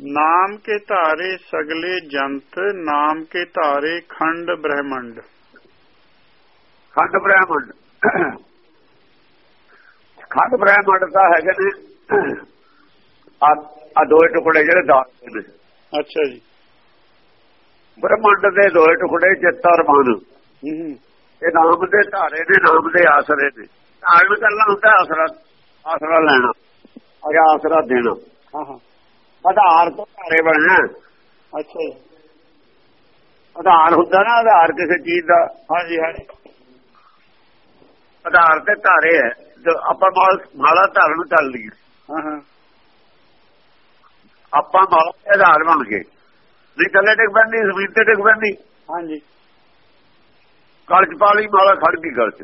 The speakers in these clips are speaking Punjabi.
ਨਾਮ ਕੇ ਧਾਰੇ ਸਗਲੇ ਜੰਤ ਨਾਮ ਕੇ ਧਾਰੇ ਖੰਡ ਬ੍ਰਹਮੰਡ। ਖੰਡ ਬ੍ਰਹਮੰਡ। ਖੰਡ ਬ੍ਰਹਮੰਡ ਦਾ ਹੈਗੇ ਨੇ। ਆ ਦੋਏ ਟੁਕੜੇ ਜਿਹੜੇ ਦਾਸ ਨੇ। ਅੱਛਾ ਜੀ। ਬ੍ਰਹਮੰਡ ਦੇ ਦੋਏ ਟੁਕੜੇ ਚਿੱਤ ਔਰ ਮਨ। ਇਹ ਨਾਮ ਦੇ ਧਾਰੇ ਨੇ ਨਾਮ ਦੇ ਆਸਰੇ ਨੇ। ਧਾਰਨ ਕਰਨਾ ਹੁੰਦਾ ਆਸਰਾ ਆਸਰਾ ਲੈਣਾ। ਆਸਰਾ ਦੇਣਾ। ਹਾਂ ਹਾਂ। ਆਧਾਰ ਤੋਂ ਧਾਰੇ ਬਣਨਾ। ਅੱਛਾ ਜੀ। ਆਧਾਰ ਹੁੰਦਾ ਨਾ ਆਧਾਰ ਕਿਸੇ ਚੀਜ਼ ਦਾ। ਹਾਂਜੀ ਹਾਂਜੀ। ਆਧਾਰ ਤੇ ਧਾਰੇ ਹੈ ਆਪਾਂ ਮਾਲ ਮਾਲਾ ਧਾਰਨ ਕਰ ਲਈਏ। ਹਾਂ ਹਾਂ। ਆਪਾਂ ਮਾਲਾ ਦੇ ਆਧਾਰ ਬਣ ਗਏ। ਨਹੀਂ ਥੱਲੇ ਡਿੱਗ ਪੈਂਦੀ ਜ਼ਮੀਨ ਤੇ ਡਿੱਗ ਪੈਂਦੀ। ਹਾਂਜੀ। ਗਲ ਚ ਪਾ ਲਈ ਮਾਲਾ ਖੜ ਗਈ ਗਲ ਚ।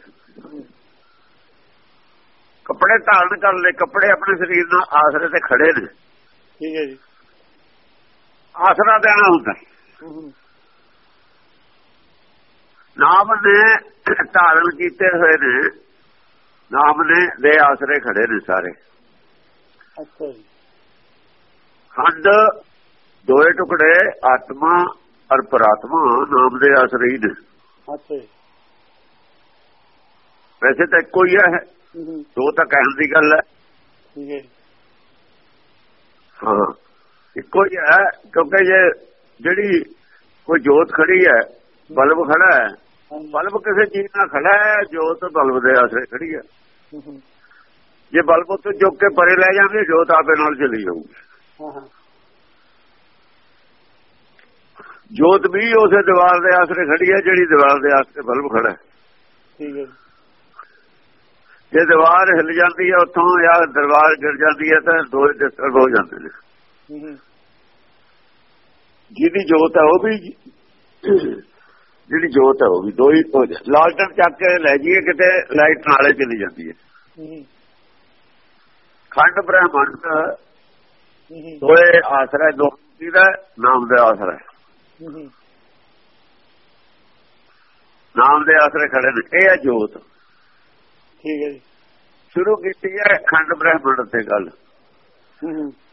ਕੱਪੜੇ ਧਾਰਨ ਕਰ ਲੈ ਕੱਪੜੇ ਆਪਣੇ ਸਰੀਰ ਨਾਲ ਆਸਰੇ ਤੇ ਖੜੇ ਨੇ। ਠੀਕ ਹੈ ਜੀ। ਆਸਰਾ ਦੇਣਾ ਹੁੰਦਾ। ਨਾਮ ਨੇ ਧਾਰਨ ਕੀਤੇ ਹੋਏ ਨੇ। ਨਾਮ ਨੇ ਦੇ ਆਸਰੇ ਖੜੇ ਨੇ ਸਾਰੇ। ਅੱਛਾ ਜੀ। ਖੰਡ ਦੋਏ ਟੁਕੜੇ ਆਤਮਾ ਔਰ ਪਰਾਤਮਾ ਨਾਮ ਦੇ ਆਸਰੇ ਹੀ ਨੇ। ਅੱਛਾ ਵੈਸੇ ਤਾਂ ਇੱਕੋ ਹੀ ਹੈ। ਦੋ ਤਾਂ ਕਹਿਣ ਦੀ ਗੱਲ ਹੈ। ਠੀਕ ਹੈ ਹਾਂ। ਇੱਕੋ ਹੀ ਹੈ, ਕਿਉਂਕਿ ਜੇ ਜਿਹੜੀ ਕੋਈ ਜੋਤ ਖੜੀ ਹੈ, ਬਲਬ ਖੜਾ ਹੈ, ਬਲਬ ਕਿਸੇ ਚੀਜ਼ ਨਾਲ ਖੜਾ ਹੈ, ਜੋਤ ਬਲਬ ਦੇ ਆਸਰੇ ਖੜੀ ਹੈ। ਜੇ ਬਲਬ ਉੱਤੇ ਚੁੱਕ ਕੇ ਪਰੇ ਲੈ ਜਾਵੇ, ਜੋਤ ਆਪੇ ਨਾਲ ਚਲੀ ਜਾਊਗੀ। ਜੋਤ ਵੀ ਉਸੇ ਦੀਵਾਰ ਦੇ ਆਸਰੇ ਖੜੀ ਹੈ, ਜਿਹੜੀ ਦੀਵਾਰ ਦੇ ਆਸਰੇ ਬਲਬ ਖੜਾ ਹੈ। ਠੀਕ ਹੈ। ਜੀ ਦੀਵਾਰ ਹਿੱਲ ਜਾਂਦੀ ਹੈ ਉੱਥੋਂ ਜਾਂ ਦਰਬਾਰ ਗਿਰ ਜਾਂਦੀ ਹੈ ਤਾਂ ਦੋਏ ਡਿਸਟਰਬ ਹੋ ਜਾਂਦੇ ਨੇ। ਜਿਹਦੀ ਜੋਤ ਹੈ ਉਹ ਵੀ ਜਿਹੜੀ ਜੋਤ ਹੈ ਉਹ ਵੀ ਦੋ ਹੀ ਲਾਲਟਨ ਚੱਕ ਕੇ ਲੈ ਜਾਈਏ ਕਿਤੇ ਲਾਈਟ ਨਾਲੇ ਚਲੀ ਜਾਂਦੀ ਹੈ ਖੰਡ ਬ੍ਰਹਮੰਡ ਦੋਏ ਆਸਰਾ ਦੋ ਦਾ ਨਾਮ ਦੇ ਆਸਰਾ। ਨਾਮ ਦੇ ਆਸਰੇ ਖੜੇ ਨੇ। ਇਹ ਹੈ ਜੋਤ। ਠੀਕ ਹੈ ਜੀ। ਸ਼ੁਰੂ ਕੀਤੀ ਹੈ ਖੰਡ ਬ੍ਰਹਮੰਡ ਤੇ ਗੱਲ।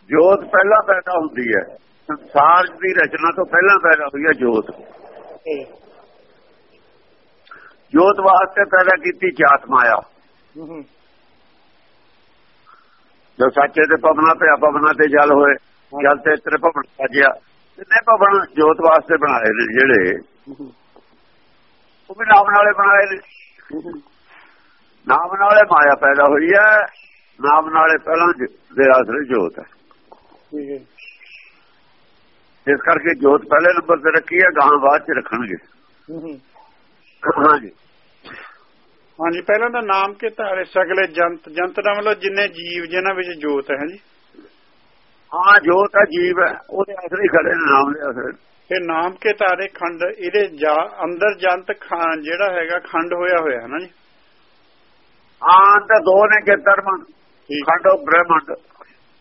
ਜੋਤ ਪਹਿਲਾਂ ਪੈਦਾ ਹੁੰਦੀ ਹੈ। ਸੰਸਾਰ ਦੀ ਰਚਨਾ ਤੋਂ ਪਹਿਲਾਂ ਪੈਦਾ ਹੋਈ ਹੈ ਜੋਤ। ਜੋਤ ਵਾਸਤੇ ਪੈਦਾ ਕੀਤੀ ਜਾਤ ਮਾਇਆ। ਜੋ ਸੱਚੇ ਤੇ ਪਵਨਾ ਤੇ ਅਪਵਨਾ ਤੇ ਜਲ ਹੋਏ ਜਲ ਤੇ ਤੇਰੇ ਭਵਨ ਸਾਜਿਆ। ਜਿੰਨੇ ਭਵਨ ਜੋਤ ਵਾਸਤੇ ਬਣਾਏ ਨੇ ਜਿਹੜੇ। ਉਹ ਵੀ ਨਾਮ ਨਾਲੇ ਬਣਾਏ ਨੇ। ਨਾਮ ਨਾਲੇ ਮਾਇਆ ਪੈਦਾ ਹੋਈ ਹੈ ਨਾਮ ਨਾਲੇ ਪਹਿਲਾਂ ਦੇ ਆਸਰੇ ਜੋਤ ਹੈ। ਠੀਕ ਹੈ। ਇਸ ਕਰਕੇ ਜੋਤ ਪਹਿਲੇ ਨੰਬਰ ਤੇ ਰੱਖੀ ਹੈ ਗਾਂ ਬਾਅਦ ਚ ਰੱਖਣਗੇ। ਹਾਂਜੀ। ਹਾਂਜੀ ਪਹਿਲਾਂ ਤਾਂ ਨਾਮ ਕੇ ਧਾਰੇ ਸਗਲੇ ਜੰਤ ਜੰਤ ਦਾ ਮਤਲਬ ਜਿੰਨੇ ਜੀਵ ਜਿਨ੍ਹਾਂ ਵਿੱਚ ਜੋਤ ਹੈ ਜੀ ਹਾਂ ਜੋਤ ਹੈ ਜੀਵ ਹੈ ਉਹਦੇ ਆਸਰੇ ਖੜੇ ਨਾਮ ਦੇ ਆਸਰੇ। ਫਿਰ ਨਾਮ ਕੇ ਧਾਰੇ ਖੰਡ ਇਹਦੇ ਜਾ- ਅੰਦਰ ਜੰਤ ਖਾਨ ਜਿਹੜਾ ਹੈਗਾ ਖੰਡ ਹੋਇਆ ਹੋਇਆ ਹੈ ਨਾ ਜੀ? ਹਾਂ ਤਾਂ ਦੋ ਨੇ ਚੇਤਰਮਨ ਠੀਕ। ਖੰਡ ਉਹ ਬ੍ਰਹਮੰਡ।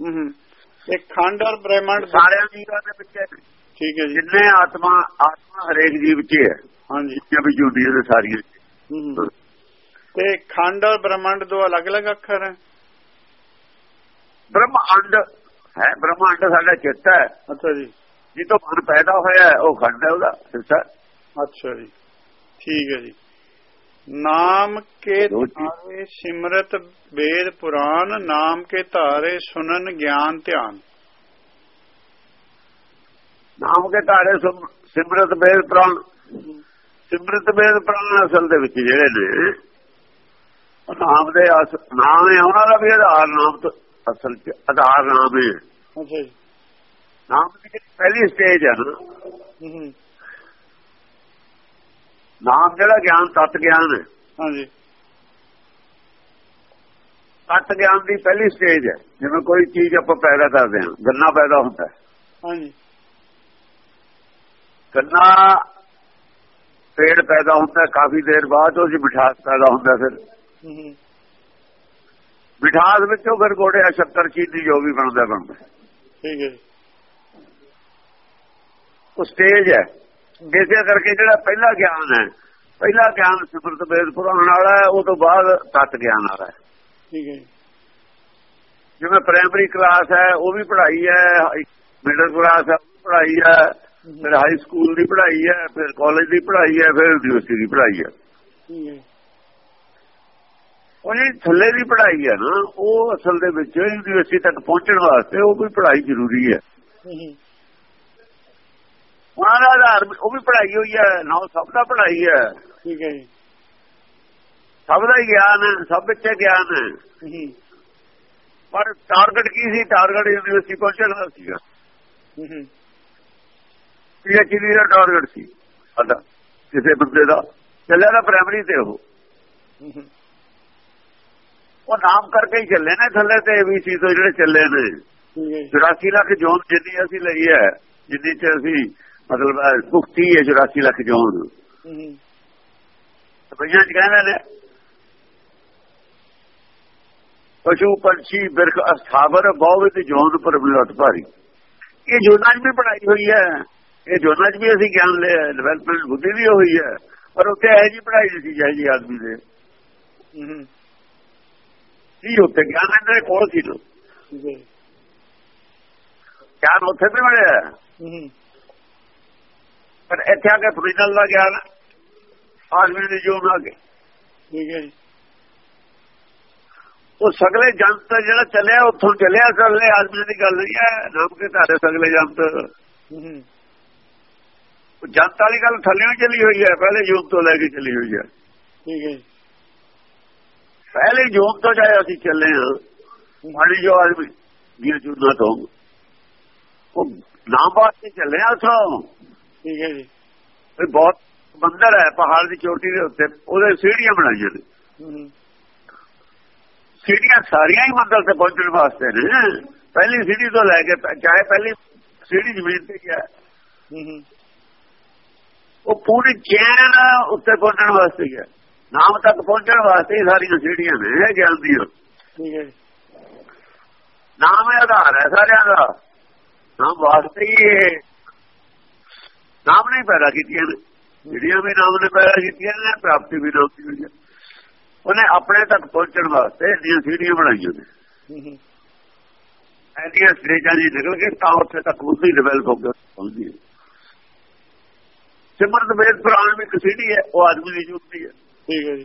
ਹੂੰ ਹੂੰ। ਇਹ ਖੰਡ ਔਰ ਬ੍ਰਹਮੰਡ ਸਾਰਿਆਂ ਜੀਵਾਂ ਦੇ ਵਿੱਚ ਹੈ। ਠੀਕ ਹੈ ਜੀ। ਜਿੰਨੇ ਆਤਮਾ ਆਤਮਾ ਹਰੇਕ ਜੀਵ 'ਚ ਹੈ ਹਾਂਜੀ। ਜਿੰਨੀਆਂ ਵੀ ਸਾਰੀਆਂ। ਹੂੰ ਹੂੰ। ਤੇ ਖੰਡ ਔਰ ਬ੍ਰਹਮੰਡ ਦੋ ਅਲੱਗ-ਅਲੱਗ ਅੱਖਰ ਹੈ? ਬ੍ਰਹਮੰਡ ਹੈ ਬ੍ਰਹਮੰਡ ਸਾਡਾ ਚਿੱਤ ਹੈ। ਅੱਛਾ ਜੀ। ਜਿੱਦੋਂ ਮਨ ਪੈਦਾ ਹੋਇਆ ਉਹ ਖੰਡ ਹੈ ਉਹਦਾ ਹਿੱਸਾ ਅੱਛਾ ਜੀ। ਠੀਕ ਹੈ ਜੀ। ਨਾਮ ਕੇ। ਧਾਰੇ ਸਿਮਰਤ ਵੇਦ ਪੁਰਾਨ ਨਾਮ ਕੇ ਧਾਰੇ ਸੁਨਨ ਗਿਆਨ ਧਿਆਨ। ਨਾਮ ਕੇ ਧਾਰੇ ਸਿਮ- ਸਿਮਰਤ ਬੇਦ ਪ੍ਰਾਣ ਸਿਮਰਤ ਬੇਦ ਪ੍ਰਾਣ ਅਸਲ ਦੇ ਵਿੱਚ ਜਿਹੜੇ ਨੇ ਨਾਮ ਦੇ ਅਸ- ਨਾਮ ਹੈ ਉਹਨਾਂ ਦਾ ਵੀ ਆਧਾਰ ਨਾਮ ਤੋਂ ਅਸਲ ਚ ਆਧਾਰ ਨਾਮ ਹੈ ਨਾਮ ਦੀ ਪਹਿਲੀ ਸਟੇਜ ਹੈ ਨਾ ਹੂੰ ਹੂੰ। ਨਾਮ ਜਿਹੜਾ ਗਿਆਨ ਤਤ ਗਿਆਨ ਹੈ। ਹਾਂਜੀ। ਤਤ ਗਿਆਨ ਦੀ ਪਹਿਲੀ ਸਟੇਜ ਹੈ। ਜਿਵੇਂ ਕੋਈ ਚੀਜ਼ ਆਪਾਂ ਪੈਦਾ ਕਰਦੇ ਹਾਂ ਗੰਨਾ ਪੈਦਾ ਹੁੰਦਾ ਹੈ। ਹਾਂਜੀ। ਗੰਨਾ ਪੇੜ ਪੈਦਾ ਹੁੰਦਾ ਕਾਫੀ ਦੇਰ ਬਾਅਦ ਉਹ 'ਚ ਮਿਠਾਸ ਪੈਦਾ ਹੁੰਦਾ ਫਿਰ। ਮਿਠਾਸ ਵਿੱਚੋਂ ਫਿਰ ਗੋੜਿਆ ਸ਼ੱਕਰ ਚੀਨੀ ਜੋ ਵੀ ਬਣਦਾ ਬਣਦਾ ਠੀਕ ਹੈ ਜੀ। ਉਹ ਸਟੇਜ ਹੈ। ਇਸੇ ਕਰਕੇ ਜਿਹੜਾ ਪਹਿਲਾ ਗਿਆਨ ਹੈ ਪਹਿਲਾ ਗਿਆਨ ਸਿਮਰਤ ਵੇਦ ਪੁਰਾਣ ਵਾਲਾ ਹੈ ਉਹ ਤੋਂ ਬਾਅਦ ਤਤ ਗਿਆਨ ਵਾਲਾ ਹੈ। ਠੀਕ ਹੈ ਜਿਵੇਂ ਪ੍ਰਾਇਮਰੀ ਕਲਾਸ ਹੈ ਉਹ ਵੀ ਪੜ੍ਹਾਈ ਹੈ ਮਿਡਲ ਕਲਾਸ ਪੜ੍ਹਾਈ ਹੈ ਫਿਰ ਹਾਈ ਸਕੂਲ ਦੀ ਪੜ੍ਹਾਈ ਹੈ ਫਿਰ ਕਾਲਜ ਦੀ ਪੜ੍ਹਾਈ ਹੈ ਫਿਰ ਯੂਨੀਵਰਸਿਟੀ ਦੀ ਪੜ੍ਹਾਈ ਹੈ। ਹੈ। ਉਹ ਜਿਹੜੀ ਥੱਲੇ ਦੀ ਪੜ੍ਹਾਈ ਹੈ ਨਾ ਉਹ ਅਸਲ ਦੇ ਵਿੱਚ ਯੂਨੀਵਰਸਿਟੀ ਤੱਕ ਪਹੁੰਚਣ ਵਾਸਤੇ ਉਹ ਵੀ ਪੜ੍ਹਾਈ ਜ਼ਰੂਰੀ ਹੈ ਹੂੰ। ਉਹਨਾਂ ਦਾ ਆਧਾਰ ਵੀ- ਉਹ ਵੀ ਪੜ੍ਹਾਈ ਹੋਈ ਹੈ ਨਾ ਸਭ ਦਾ ਪੜ੍ਹਾਈ ਹੈ। ਠੀਕ ਹੈ ਜੀ। ਸਭ ਦਾ ਹੀ ਗਿਆਨ ਹੈ ਸਭ ਵਿੱਚ ਗਿਆਨ ਹੈ। ਪਰ ਟਾਰਗੇਟ ਕੀ ਸੀ? ਟਾਰਗੇਟ ਯੂਨੀਵਰਸਿਟੀ ਪਹੁੰਚਣ ਦਾ ਸੀਗਾ। ਹੂੰ ਪੀਐਚਡੀ ਦਾ ਟਾਰਗੇਟ ਸੀ ਸਾਡਾ ਕਿਸੇ ਬੰਦੇ ਦਾ। ਚੱਲਿਆ ਦਾ ਪ੍ਰਾਇਮਰੀ ਤੇ ਉਹ। ਉਹ ਨਾਮ ਕਰਕੇ ਹੀ ਚੱਲੇ ਨੇ ਥੱਲੇ ਤੇ ਏਬੀਸੀ ਤੋਂ ਜਿਹੜੇ ਚੱਲੇ ਨੇ। ਠੀਕ ਹੈ ਜੀ। 84 ਲੱਖ ਜੋਨ ਜਿੰਨੀ ਅਸੀਂ ਲਈ ਹੈ ਜਿੰਨੀ ਚ ਅਸੀਂ ਮਤਲਬ ਭੁਗਤੀ ਹੈ 84 ਲੱਖ ਜੋਨ ਹੂੰ ਰੁਪਈਆ ਚ ਕਹਿੰਦੇ ਨੇ ਪਸ਼ੂ ਪੰਛੀ ਬਿਰਖ ਅਸਥਾਵਰ ਬਹੁਤ ਜੋਨ ਪਰ ਮਿਲਟ ਭਾਰੀ। ਇਹ ਜੋਨਾਂ 'ਚ ਵੀ ਪੜਾਈ ਹੋਈ ਹੈ। ਇਹ ਜੋਨਾਂ 'ਚ ਵੀ ਅਸੀਂ ਗਿਆਨ ਲਿਆ ਡਿਵੈਲਪਮੈਂਟ ਬੁੱਧੀ ਵੀ ਹੋਈ ਹੈ। ਪਰ ਉੱਥੇ ਇਹ ਜੀ ਪੜਾਈ ਨਹੀਂ ਸੀ ਜਾਈ ਜੀ ਆਦਮੀ ਦੇ। ਹੂੰ ਕੀ ਉੱਥੇ ਗਿਆਨ ਇਹਨਾਂ ਦੇ ਕੋਲ ਸੀ ਜੀ। ਗਿਆਨ ਉੱਥੇ ਵੀ ਮਿਲਿਆ। ਪਰ ਇੱਥੇ ਆ ਕੇ ਫਰੀਨਲ ਦਾ ਗਿਆਨ ਆਦਮੀ ਦੀ ਜੋਨ ਆ ਕੇ ਠੀਕ ਹੈ ਜੀ ਉਹ ਸਗਲੇ ਜੰਤ ਜਿਹੜਾ ਚੱਲਿਆ ਉੱਥੋਂ ਚੱਲਿਆ ਸਗਲੇ ਆਦਮੀ ਦੀ ਗੱਲ ਨਹੀਂ ਹੈ ਨਾਮ ਕੇ ਧਾਰੇ ਸਗਲੇ ਜੰਤ ਹੂੰ ਉਹ ਜੰਤ ਵਾਲੀ ਗੱਲ ਥੱਲੇੋਂ ਚੱਲੀ ਹੋਈ ਹੈ ਪਹਿਲੇ ਯੁੱਗ ਤੋਂ ਲੈ ਕੇ ਚੱਲੀ ਹੋਈ ਹੈ ਠੀਕ ਹੈ ਜੀ ਪਹਿਲੇ ਯੁੱਗ ਤੋਂ ਜਾਏ ਅਸੀਂ ਚੱਲੇ ਹਾਂ ਮਾੜੀ ਜੋ ਆਦਮੀ ਵੀਰ ਚੁਣਾ ਤੋਂ ਉਹ ਨਾਮ ਬਾਤ ਤੇ ਚੱਲੇ ਹਾਂ ਉੱਥੋਂ ਠੀਕ ਹੈ ਜੀ। ਇਹ ਬਹੁਤ ਮੰਦਰ ਹੈ ਪਹਾੜ ਦੀ ਚੋਟੀ ਦੇ ਉੱਤੇ। ਉਹਦੇ ਸੀੜੀਆਂ ਬਣਾਈਆਂ ਨੇ ਸੀੜੀਆਂ ਸਾਰੀਆਂ ਹੀ ਮੰਦਰ ਤੇ ਪਹੁੰਚਣ ਵਾਸਤੇ ਨੇ। ਪਹਿਲੀ ਸੀੜੀ ਤੋਂ ਲੈ ਕੇ ਚਾਹੇ ਪਹਿਲੀ ਸੀੜੀ ਜ਼ਮੀਨ ਤੇ ਗਿਆ ਉਹ ਪੂਰੀ ਚੈਨ ਉੱਤੇ ਪਹੁੰਚਣ ਵਾਸਤੇ ਗਿਆ ਨਾਮ ਤੱਕ ਪਹੁੰਚਣ ਵਾਸਤੇ ਹੀ ਸਾਰੀਆਂ ਸੀੜੀਆਂ ਨੇ ਗਿਆਨ ਦੀਆਂ ਠੀਕ ਹੈ ਨਾਮ ਹੈ ਆਧਾਰ ਹੈ ਸਾਰਿਆਂ ਦਾ। ਨਾਮ ਵਾਸਤੇ ਹੀ ਨਹੀਂ ਪੈਦਾ ਕੀਤੀਆਂ ਨੇ। ਜਿਹੜੀਆਂ ਵੀ ਨਾਮ ਨੇ ਪੈਦਾ ਕੀਤੀਆਂ ਨੇ ਪ੍ਰਾਪਤੀ ਵੀ ਨਾਮ ਦੀ ਹੋਈ ਹੈ। ਉਹਨੇ ਆਪਣੇ ਤੱਕ ਪਹੁੰਚਣ ਵਾਸਤੇ ਇਹਦੀਆਂ ਸੀੜੀਆਂ ਬਣਾਈਆਂ ਨੇ। ਹੂੰ ਐਡੀਆਂ ਸਟੇਜਾਂ ਦੀ ਨਿਕਲ ਕੇ ਤਾਂ ਉੱਥੇ ਤੱਕ ਬੁੱਧੀ ਡਿਵੈਲਪ ਹੋ ਕੇ ਪਹੁੰਚਦੀ ਹੈ। ਸਿਮਰਤ ਵੇਦ ਪ੍ਰਾਣ ਵੀ ਇੱਕ ਸੀੜੀ ਹੈ ਉਹ ਆਦਮੀ ਦੀ ਜੁਗਤੀ ਹੈ। ਠੀਕ ਹੈ ਜੀ।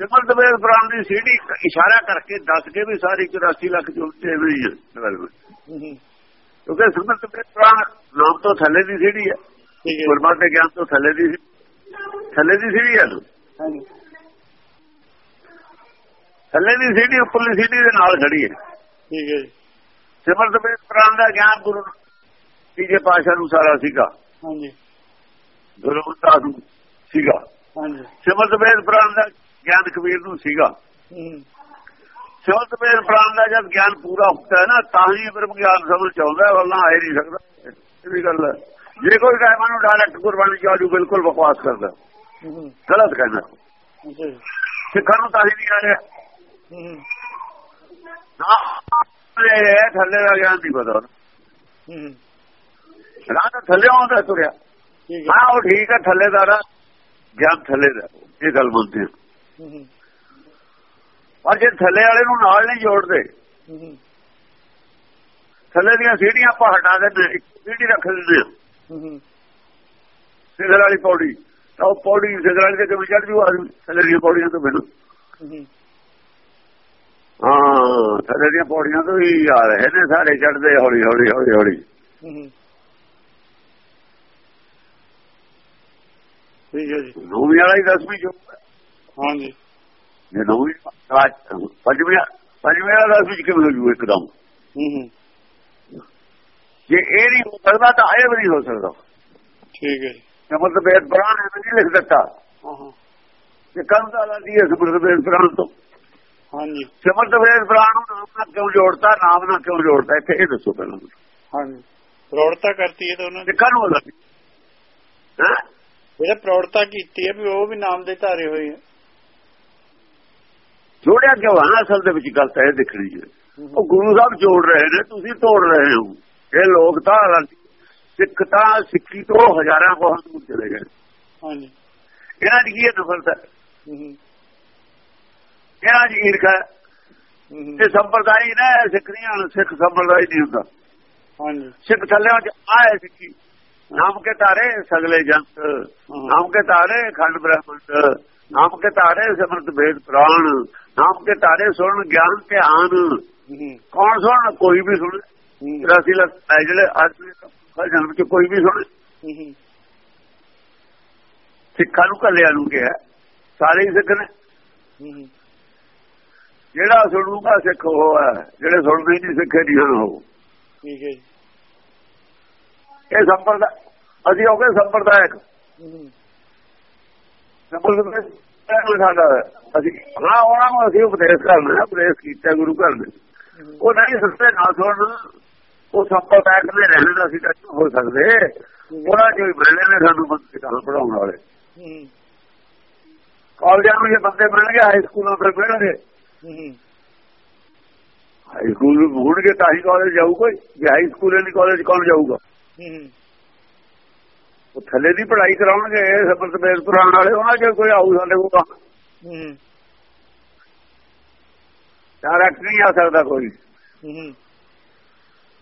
ਸਿਮਰਤ ਵੇਦ ਪ੍ਰਾਣ ਦੀ ਸੀੜੀ ਇਸ਼ਾਰਾ ਕਰਕੇ ਦੱਸ ਕੇ ਵੀ ਸਾਰੀ 84 ਲੱਖ ਜੁਗਤੇ ਵੀ ਹੈ ਡਿਵੈਲਪਮੈਂਟ ਹੂੰ। ਕਿਉਂਕਿ ਸਿਮਰਤ ਪ੍ਰਾਣ ਨਾਮ ਤੋਂ ਥੱਲੇ ਦੀ ਸੀੜੀ ਹੈ ਗੁਰਮਤਿ ਦੇ ਗਿਆਨ ਤੋਂ ਥੱਲੇ ਦੀ ਥੱਲੇ ਦੀ ਸੀੜੀ ਹੈ ਥੱਲੇ ਦੀ ਸੀੜੀ ਉੱਪਰਲੀ ਸੀੜੀ ਦੇ ਨਾਲ ਖੜੀ ਹੈ। ਠੀਕ ਹੈ ਜੀ। ਸਿਮਰਤ ਵੇਦ ਪ੍ਰਾਣ ਦਾ ਗਿਆਨ ਗੁਰੂ ਤੀਜੇ ਪਾਸ਼ਾ ਨੂੰ ਸਾਰਾ ਸੀਗਾ। ਹਾਂਜੀ। ਗੁਰੂ ਮਹਾਰਾਜ ਨੂੰ ਸੀਗਾ। ਹਾਂਜੀ। ਸਿਮਰਤ ਵੇਦ ਪ੍ਰਾਣ ਦਾ ਗਿਆਨ ਕਬੀਰ ਨੂੰ ਸੀਗਾ। ਸਿਮਰਤ ਵੇਦ ਪ੍ਰਾਣ ਦਾ ਜਦ ਗਿਆਨ ਪੂਰਾ ਹੁੰਦਾ ਹੈ ਨਾ ਤਾਂ ਹੀ ਬ੍ਰਹਮ ਗਿਆਨ ਸਮਝ ਚ ਆਉਂਦਾ ਹੈ, ਵਰਨਾ ਆ ਹੀ ਨਹੀਂ ਸਕਦਾ। ਇਹ ਵੀ ਗੱਲ ਹੈ। ਜੇ ਕੋਈ ਕਹੇ ਮੈਨੂੰ ਡਾਇਰੈਕਟ ਗੁਰਬਾਣੀ ਚ ਆਜੂ ਬਿਲਕੁਲ ਬਕਵਾਸ ਕਰਦਾ ਗਲਤ ਜੀ। ਸਿੱਖਾਂ ਨੂੰ ਤਾਂ ਹੀ ਨਹੀਂ ਆ ਰਿਹਾ ਹੂੰ ਥੱਲੇ ਦਾ ਗਿਆਨ ਨਹੀਂ ਪਤਾ। ਹੂੰ। ਰਾਹ ਤਾਂ ਥੱਲੇ ਆਉਂਦਾ ਤੁਰਿਆ। ਹੈ। ਉਹ ਠੀਕ ਹੈ ਥੱਲੇ ਦਾ ਗਿਆਨ ਥੱਲੇ ਦਾ ਇਹ ਗੱਲ ਬੋਲਦੇ ਹੂੰ। ਪਰ ਜੇ ਥੱਲੇ ਵਾਲੇ ਨੂੰ ਨਾਲ ਨਹੀਂ ਜੋੜਦੇ ਥੱਲੇ ਦੀਆਂ ਸੀੜੀਆਂ ਆਪਾਂ ਹਟਾ ਦਿੰਦੇ ਇੱਕ ਸੀੜੀ ਰੱਖ ਦਿੰਦੇ ਸਿਗਰ ਵਾਲੀ ਪੌੜੀ ਤਾਂ ਉਹ ਪੌੜੀ ਸਿਗਰ ਵਾਲੀ ਦੇ ਕਿਵੇਂ ਚੜ ਜੂ ਆਦਮੀ ਥੱਲੇ ਦੀਆਂ ਪੌੜੀਆਂ ਤੋਂ ਬਿਨਾਂ। ਹੂੰ। ਥੱਲੇ ਦੀਆਂ ਪੌੜੀਆਂ ਤੋਂ ਹੀ ਆ ਰਹੇ ਨੇ ਸਾਰੇ ਚੜਦੇ ਹੌਲੀ ਹੌਲੀ ਹੌਲੀ ਹੌਲੀ। ਹੂੰ। ਠੀਕ ਹੈ ਜੀ। ਨੌਵੀਂ ਵਾਲਾ ਹੀ ਦਸਵੀਂ ਜੋ ਹਾਂਜੀ। ਜੇ ਨੌਵੀਂ ਰਾਜ- ਪੰਜਵੀਂ ਪੰਜਵੀਂ ਵਾਲਾ ਦਸਵੀਂ ਚ ਕਿਵੇਂ ਹੋ ਜੂ ਇੱਕਦਮ? ਹੂੰ ਹੂੰ। ਜੇ ਇਹ ਨਹੀਂ ਹੋ ਸਕਦਾ ਤਾਂ ਇਹ ਵੀ ਨਹੀਂ ਹੋ ਸਕਦਾ। ਠੀਕ ਹੈ ਸਮਰਤ ਵੇਦ ਪ੍ਰਾਣ ਹੈ ਨਹੀਂ ਲਿਖ ਦਿੱਤਾ। ਹਾਂ ਹਾਂ। ਕਿ ਕੰਮ ਦਾ ਲਾਦੀ ਹੈ ਸਮਰਤ ਵੇਦ ਪ੍ਰਾਣ ਤੋਂ। ਹਾਂਜੀ। ਸਮਰਤ ਵੇਦ ਪ੍ਰਾਣ ਨੂੰ ਨਾਮ ਨਾਲ ਕਿਉਂ ਜੋੜਤਾ ਨਾਮ ਨਾਲ ਕਿਉਂ ਜੋੜਤਾ? ਇੱਥੇ ਇਹ ਦੱਸੋ ਪਹਿਲਾਂ। ਹਾਂਜੀ। ਪ੍ਰੌੜਤਾ ਕਰਤੀ ਹੈ ਤਾਂ ਉਹਨਾਂ ਨੇ। ਸਿੱਖਾਂ ਨੂੰ ਲੱਗੀ ਹਾਂ? ਜਿਹੜਾ ਪ੍ਰੌੜਤਾ ਕੀਤੀ ਹੈ ਵੀ ਉਹ ਵੀ ਨਾਮ ਦੇ ਧਾਰੇ ਹੋਏ ਆ। ਜੋੜਿਆ ਕਿਉਂ ਨਾ ਅਸਲ ਦੇ ਵਿੱਚ ਗੱਲ ਤਾਂ ਇਹ ਦਿਖਣੀ ਹੈ। ਉਹ ਗੁਰੂ ਸਾਹਿਬ ਜੋੜ ਰਹੇ ਨੇ ਤੁਸੀਂ ਤੋੜ ਰਹੇ ਹੋ। ਇਹ ਲੋਕ ਤਾਂ ਸਿੱਖ ਤਾਂ ਸਿੱਖੀ ਤੋਂ ਹਜ਼ਾਰਾਂ ਕੋਹਾਂ ਦੂਰ ਚਲੇ ਗਏ। ਹਾਂਜੀ। ਇਹਨਾਂ ਦੀ ਕੀ ਹੈ ਨਫ਼ਰਤ ਹੈ? ਇਹਨਾਂ ਦੀ ਈਰਖਾ ਇਹ ਸੰਪਰਦਾਇ ਨਾ ਸਿੱਖ ਨਹੀਂ ਸਿੱਖ ਸੰਪਰਦਾਇ ਨਹੀਂ ਹੁੰਦਾ। ਹਾਂਜੀ। ਸਿੱਖ ਥੱਲਿਆਂ ਚ ਆਏ ਸਿੱਖੀ। ਨਾਮ ਕੇ ਤਾਰੇ ਸਗਲੇ ਜੰਤ ਨਾਮ ਕੇ ਤਾਰੇ ਖੰਡ ਬ੍ਰਹਮੰਡ ਨਾਮ ਕੇ ਤਾਰੇ ਸਮਰਤ ਭੇਦ ਪ੍ਰਾਣ ਨਾਮ ਕੇ ਤਾਰੇ ਸੁਣ ਗਿਆਨ ਧਿਆਨ। ਕੌਣ ਸੁਣ ਕੋਈ ਵੀ ਸੁਣ। ਹੂੰ। 83 ਲੱਖ ਇਹ ਜਿਹੜੇ ਹਰ ਜਨਮ ਚ ਕੋਈ ਵੀ ਸੁਣ। ਸਿੱਖਾਂ ਨੂੰ ਕੱਲਿਆਂ ਨੂੰ ਕਿਹਾ। ਸਾਰੇ ਹੀ ਸਿੱਖ ਨੇ। ਜਿਹੜਾ ਸੁਣੂਗਾ ਸਿੱਖ ਉਹ ਹੈ। ਜਿਹੜੇ ਸੁਣਦੇ ਨਹੀਂ ਸਿੱਖੇ ਨਹੀਂ ਹਨ ਉਹ। ਠੀਕ ਹੈ ਇਹ ਸੰਪਰਦਾ ਅਸੀਂ ਹੋ ਗਏ ਸੰਪਰਦਾਇਕ। ਹੂੰ। ਸੰਪਰਦਾਇਕ। ਸਾਡਾ ਹੈ। ਅਸੀਂ ਹਾਂ ਉਹਨਾਂ ਨੂੰ ਅਸੀਂ ਉਪਦੇਸ਼ ਕਰਨਾ ਹੈ, ਉਪਦੇਸ਼ ਕੀਤਾ ਗੁਰੂ ਘਰ ਨੇ ਉਹ ਨਹੀਂ ਸਸਤੇ ਨਾ ਸੁਣਨ ਉਹ ਸੰਪਰਦਾਇਕ ਨੇ ਰਹਿਣ ਦਾ ਅਸੀਂ ਤਾਂ ਹੋ ਸਕਦੇ। ਉਹਨਾਂ ਜੋ ਮਿਲਣੇ ਨੇ ਸਾਨੂੰ ਬੰਦੇ ਕਹਾਂ ਪੜਾਉਣ ਵਾਲੇ। ਕਾਲਜਾਂ ਨੂੰ ਬੰਦੇ ਮਿਲਣਗੇ ਹਾਈ ਸਕੂਲਾਂ ਤੋਂ ਮਿਲਣਗੇ। ਹਾਈ ਸਕੂਲ ਹੋਣਗੇ ਤਾਂ ਹੀ ਕਾਲਜ ਜਾਊ ਕੋਈ ਜੇ ਹਾਈ ਸਕੂਲ ਨਹੀਂ ਕਾਲਜ ਕੌਣ ਜਾਊਗਾ? ਉਹ ਥੱਲੇ ਦੀ ਪੜ੍ਹਾਈ ਕਰਾਉਣਗੇ ਸਬਰ ਸਬੇਰ ਪੁਰਾਣ ਵਾਲੇ ਉਹਨਾਂ ਚ ਕੋਈ ਆਊ ਸਾਡੇ ਕੋਲ ਹੂੰ। ਡਾਇਰੈਕਟ ਨਹੀਂ ਆ ਸਕਦਾ ਕੋਈ। ਹੂੰ।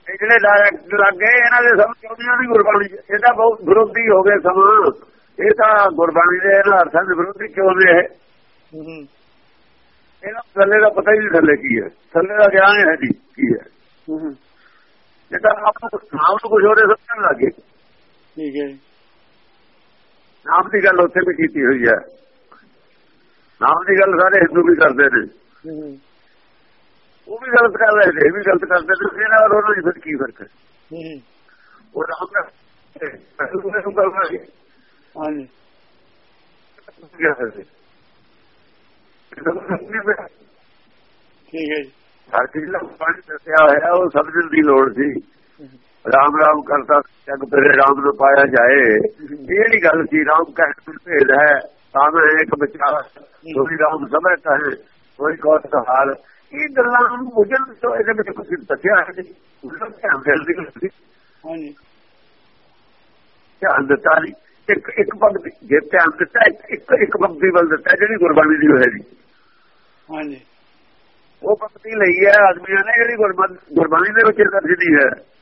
ਇਹ ਜਿਹੜੇ ਡਾਇਰੈਕਟ ਲੱਗੇ ਇਹਨਾਂ ਦੇ ਸਮਝ ਆਉਂਦੀਆਂ ਨਹੀਂ ਗੁਰਬਾਣੀ। ਇਹ ਤਾਂ ਬਹੁਤ ਵਿਰੋਧੀ ਹੋ ਗਏ ਸਮਾਂ। ਇਹ ਤਾਂ ਗੁਰਬਾਣੀ ਦੇ ਇਹਨਾਂ ਅਰਥਾਂ ਦੇ ਵਿਰੋਧੀ ਕਿਉਂ ਨੇ ਇਹ? ਹੂੰ ਇਹਨਾਂ ਥੱਲੇ ਦਾ ਪਤਾ ਹੀ ਨਹੀਂ ਥੱਲੇ ਕੀ ਹੈ। ਥੱਲੇ ਦਾ ਗਿਆਨ ਹੈ ਜੀ ਕੀ ਹੈ। ਹੂੰ ਇਹ ਤਾਂ ਆਪ ਨੂੰ ਨਾਮ ਨੂੰ ਕੁਝ ਹੋਰ ਸਮਝਣ ਲੱਗੇ। ਠੀਕ ਹੈ ਜੀ। ਨਾਮ ਦੀ ਗੱਲ ਉੱਥੇ ਵੀ ਕੀਤੀ ਹੋਈ ਹੈ। ਨਾਮ ਦੀ ਗੱਲ ਸਾਰੇ ਹਿੰਦੂ ਵੀ ਕਰਦੇ ਨੇ। ਉਹ ਵੀ ਗਲਤ ਕਰ ਰਹੇ ਨੇ ਇਹ ਵੀ ਗਲਤ ਕਰਦੇ ਨੇ ਇਹਨਾਂ ਨਾਲ ਉਹਨਾਂ ਦੀ ਫਿਰ ਕੀ ਫ਼ਰਕ ਹੈ? ਉਹ ਨਾਮ ਦਾ ਨੂੰ ਹਾਂਜੀ। ਠੀਕ ਹੈ ਜੀ। ਹਰ ਚੀਜ਼ ਦਾ ਪਾਣੀ ਦੱਸਿਆ ਹੋਇਆ ਉਹ ਸਮਝਣ ਦੀ ਲੋੜ ਸੀ। ਰਾਮ ਰਾਮ ਕਰਤਾ ਜਗ ਤੇਰੇ ਰਾਮ ਨੂੰ ਪਾਇਆ ਜਾਏ। ਇਹ ਨਹੀਂ ਗੱਲ ਸੀ ਰਾਮ ਕਹਿਣ ਨੂੰ ਭੇਦ ਹੈ ਤਾਂ ਇੱਕ ਵਿਚਾਰ ਕੋਈ ਰਾਮ ਸਮਝਦਾ ਹੈ ਕੋਈ ਕੋਟ ਦਾ ਹਾਲ। ਇਹ ਗੱਲਾਂ ਨੂੰ ਬੁਝਣ ਤੋਂ ਇਹਦੇ ਵਿੱਚ ਕੁਝ ਦੱਸਿਆ ਹੈ ਉਹਨਾਂ ਧਿਆਨ ਦੇਣ ਦੀ ਗੱਲ ਸੀ। ਹਾਂਜੀ। ਧਿਆਨ ਦਿੱਤਾ ਨਹੀਂ। ਇੱਕ ਇੱਕ ਪੰਕਤੀ ਜੇ ਧਿਆਨ ਦਿੱਤਾ ਇੱਕ- ਇੱਕ ਪੰਕਤੀ ਵੱਲ ਦਿੱਤਾ ਜਿਹੜੀ ਗੁਰਬਾਣੀ ਦੀ ਹੈ ਜੀ ਹਾਂਜੀ। ਉਹ ਪੰਕਤੀ ਲਈ ਹੈ ਆਦਮੀਆਂ ਨੇ ਜਿਹੜੀ ਗੁਰਬਾਣੀ ਦੇ ਵਿੱਚ ਦਰਜਦੀ ਹੈ ਹੂੰ।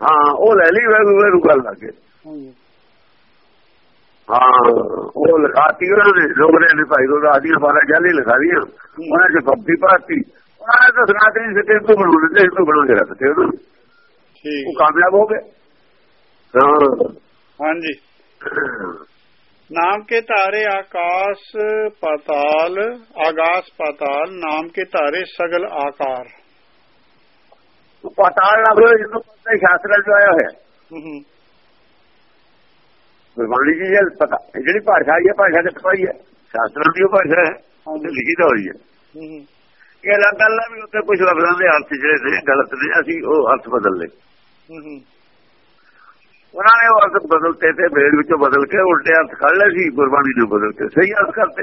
ਹਾਂ। ਉਹ ਲੈ ਲਈ ਵੈਗੂ ਨੂੰ ਗੱਲ ਲੱਗੇ ਹਾਂ ਉਹ ਲਗਾਤੀ ਉਹਨਾਂ ਨੇ ਲੋਗਰੇ ਨੇ ਭਾਈ ਉਹ ਆਦੀ ਬਾਰਾ ਜਾਲੀ ਲਗਾ ਦੀ ਉਹਨਾਂ ਚ ਬੱਬੀ ਪਾਤੀ ਉਹਨਾਂ ਨੇ ਦੱਸਣਾ ਤੇ ਤੋਂ ਬਣਾਉਣੇ ਤੇ ਤੋਂ ਬਣਾਉਣੇ ਰੱਖਦੇ ਉਹਨਾਂ। ਠੀਕ। ਉਹ ਕਾਮਯਾਬ ਹੋ ਗਏ। ਹਾਂ। ਹਾਂਜੀ। ਨਾਮ ਕੇ ਧਾਰੇ ਆਕਾਸ਼ ਪਾਤਾਲ ਆਗਾਸ ਪਾਤਾਲ ਨਾਮ ਕੇ ਧਾਰੇ ਸਗਲ ਆਕਾਰ। ਤੂੰ ਪਤਾਲ ਨਾ ਕਰੋ ਇਸ ਨੂੰ ਪਤਾ ਸ਼ਾਸਤਰ ਚ ਆਇਆ ਹੋਇਆ। ਗੁਰਬਾਣੀ ਜੀ ਇਹ ਪਤਾ। ਜਿਹੜੀ ਭਾਸ਼ਾ ਹੈ ਭਾਸ਼ਾ ਦੇ ਪਾਈ ਹੈ ਸ਼ਾਸਤਰ ਦੀ ਭਾਸ਼ਾ ਹੈ ਉਹਦੇ ਲਿਖੀ ਤਾਂ ਹੋਈ ਹੈ। ਇਹ ਅਲੱਗ ਗੱਲ ਵੀ ਉੱਥੇ ਕੁਝ ਲਫ਼ਜ਼ਾਂ ਦੇ ਅਰਥ ਜਿਹੜੇ ਨੇ ਗਲਤ ਨੇ ਅਸੀਂ ਉਹ ਅਰਥ ਬਦਲ ਲਏ। ਉਹਨਾਂ ਨੇ ਉਹ ਅਰਥ ਬਦਲਤੇ ਤੇ ਬੇੜ ਵਿੱਚੋਂ ਬਦਲ ਕੇ ਉਲਟੇ ਅਰਥ ਕੱਢ ਲਏ ਸੀ ਗੁਰਬਾਣੀ ਨੂੰ ਬਦਲ ਕੇ। ਸਹੀ ਅਰਥ ਕਰਤੇ।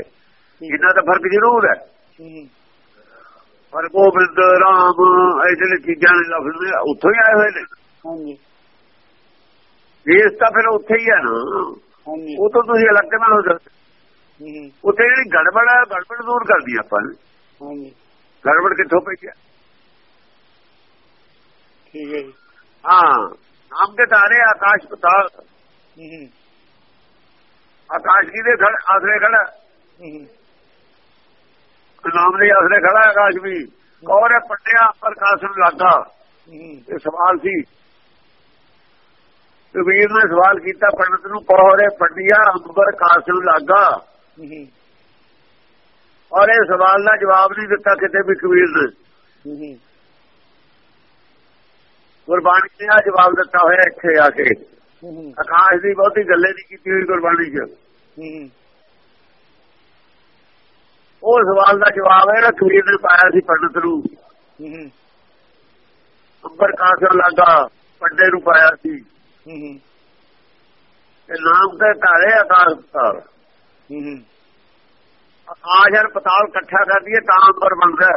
ਇਹਨਾਂ ਦਾ ਫ਼ਰਕ ਜ਼ਰੂਰ ਹੈ। ਪਰ ਗੋਬਿੰਦ ਰਾਮ ਐਸੇ ਨੇ ਚੀਜ਼ਾਂ ਦੇ ਲਫ਼ਜ਼ ਨੇ ਉੱਥੋਂ ਹੀ ਆਏ ਹੋਏ ਨੇ। ਹਾਂਜੀ। ਇਸ ਤਾਂ ਫਿਰ ਉੱਥੇ ਹੀ ਹੈ ਨਾ। ਉਹ ਤਾਂ ਤੁਸੀਂ ਅਲੱਗ ਨਾਲ ਹੋ ਜਾਂਦੇ। ਉੱਥੇ ਜਿਹੜੀ ਗੜਬੜ ਹੈ ਗੜਬੜ ਦੂਰ ਕਰਦੀ ਆਪਾਂ ਨੇ। ਹਾਂਜੀ। ਗੜਬੜ ਕਿੱਥੋਂ ਪਈ ਹੈ ਠੀਕ ਹੈ ਹਾਂ ਨਾਮ ਦੇ ਤਾਰੇ ਆਕਾਸ਼ ਪਤਾਲ। ਆਕਾਸ਼ ਕੀ ਦੇ ਘੜ ਆਸਰੇ ਘੜ ਨਾਮ ਲਈ ਆਸਰੇ ਖੜਾ ਹੈ। ਆਕਾਸ਼ ਵੀ ਕੌਰੇ ਪੱਟਿਆ ਪ੍ਰਕਾਸ਼ ਨੂੰ ਲੱਗਾ। ਇਹ ਸਵਾਲ ਸੀ। ਕਬੀਰ ਨੇ ਸਵਾਲ ਕੀਤਾ ਪੰਡਤ ਨੂੰ ਕੌਰੇ ਪੱਟਿਆ ਅੰਬਰ ਕਾਸ਼ ਨੂੰ ਲੱਗਾ। ਔਰ ਇਹ ਸਵਾਲ ਦਾ ਜਵਾਬ ਨਹੀਂ ਦਿੱਤਾ ਕਿਤੇ ਵੀ ਕਬੀਰ ਨੇ। ਗੁਰਬਾਣੀ ਨੇ ਆ ਜਵਾਬ ਦਿੱਤਾ ਹੋਇਆ ਇੱਥੇ ਆ ਕੇ। ਆਕਾਸ਼ ਦੀ ਬਹੁਤੀ ਗੱਲੇ ਨਹੀਂ ਕੀਤੀ ਹੋਈ ਗੁਰਬਾਣੀ 'ਚ। ਉਹ ਸਵਾਲ ਦਾ ਜਵਾਬ ਹੈ ਨਾ ਸੂਰੀ ਨੇ ਪਾਇਆ ਸੀ ਪੰਡਤ ਨੂੰ। ਅੰਬਰ ਕਾਸਰ ਲਾਗਾ ਪੱਡੇ ਨੂੰ ਪਾਇਆ ਸੀ। ਇਹ ਨਾਮ ਤੇ ਧਾਰੇ ਆਕਾਸ਼ ਪਤਾਲ ਆਕਾਸ਼ ਹਰ ਪਤਾਲ ਇਕੱਠਾ ਕਰਦੀ ਹੈ ਤਾਂ ਅੰਬਰ ਬਣਦਾ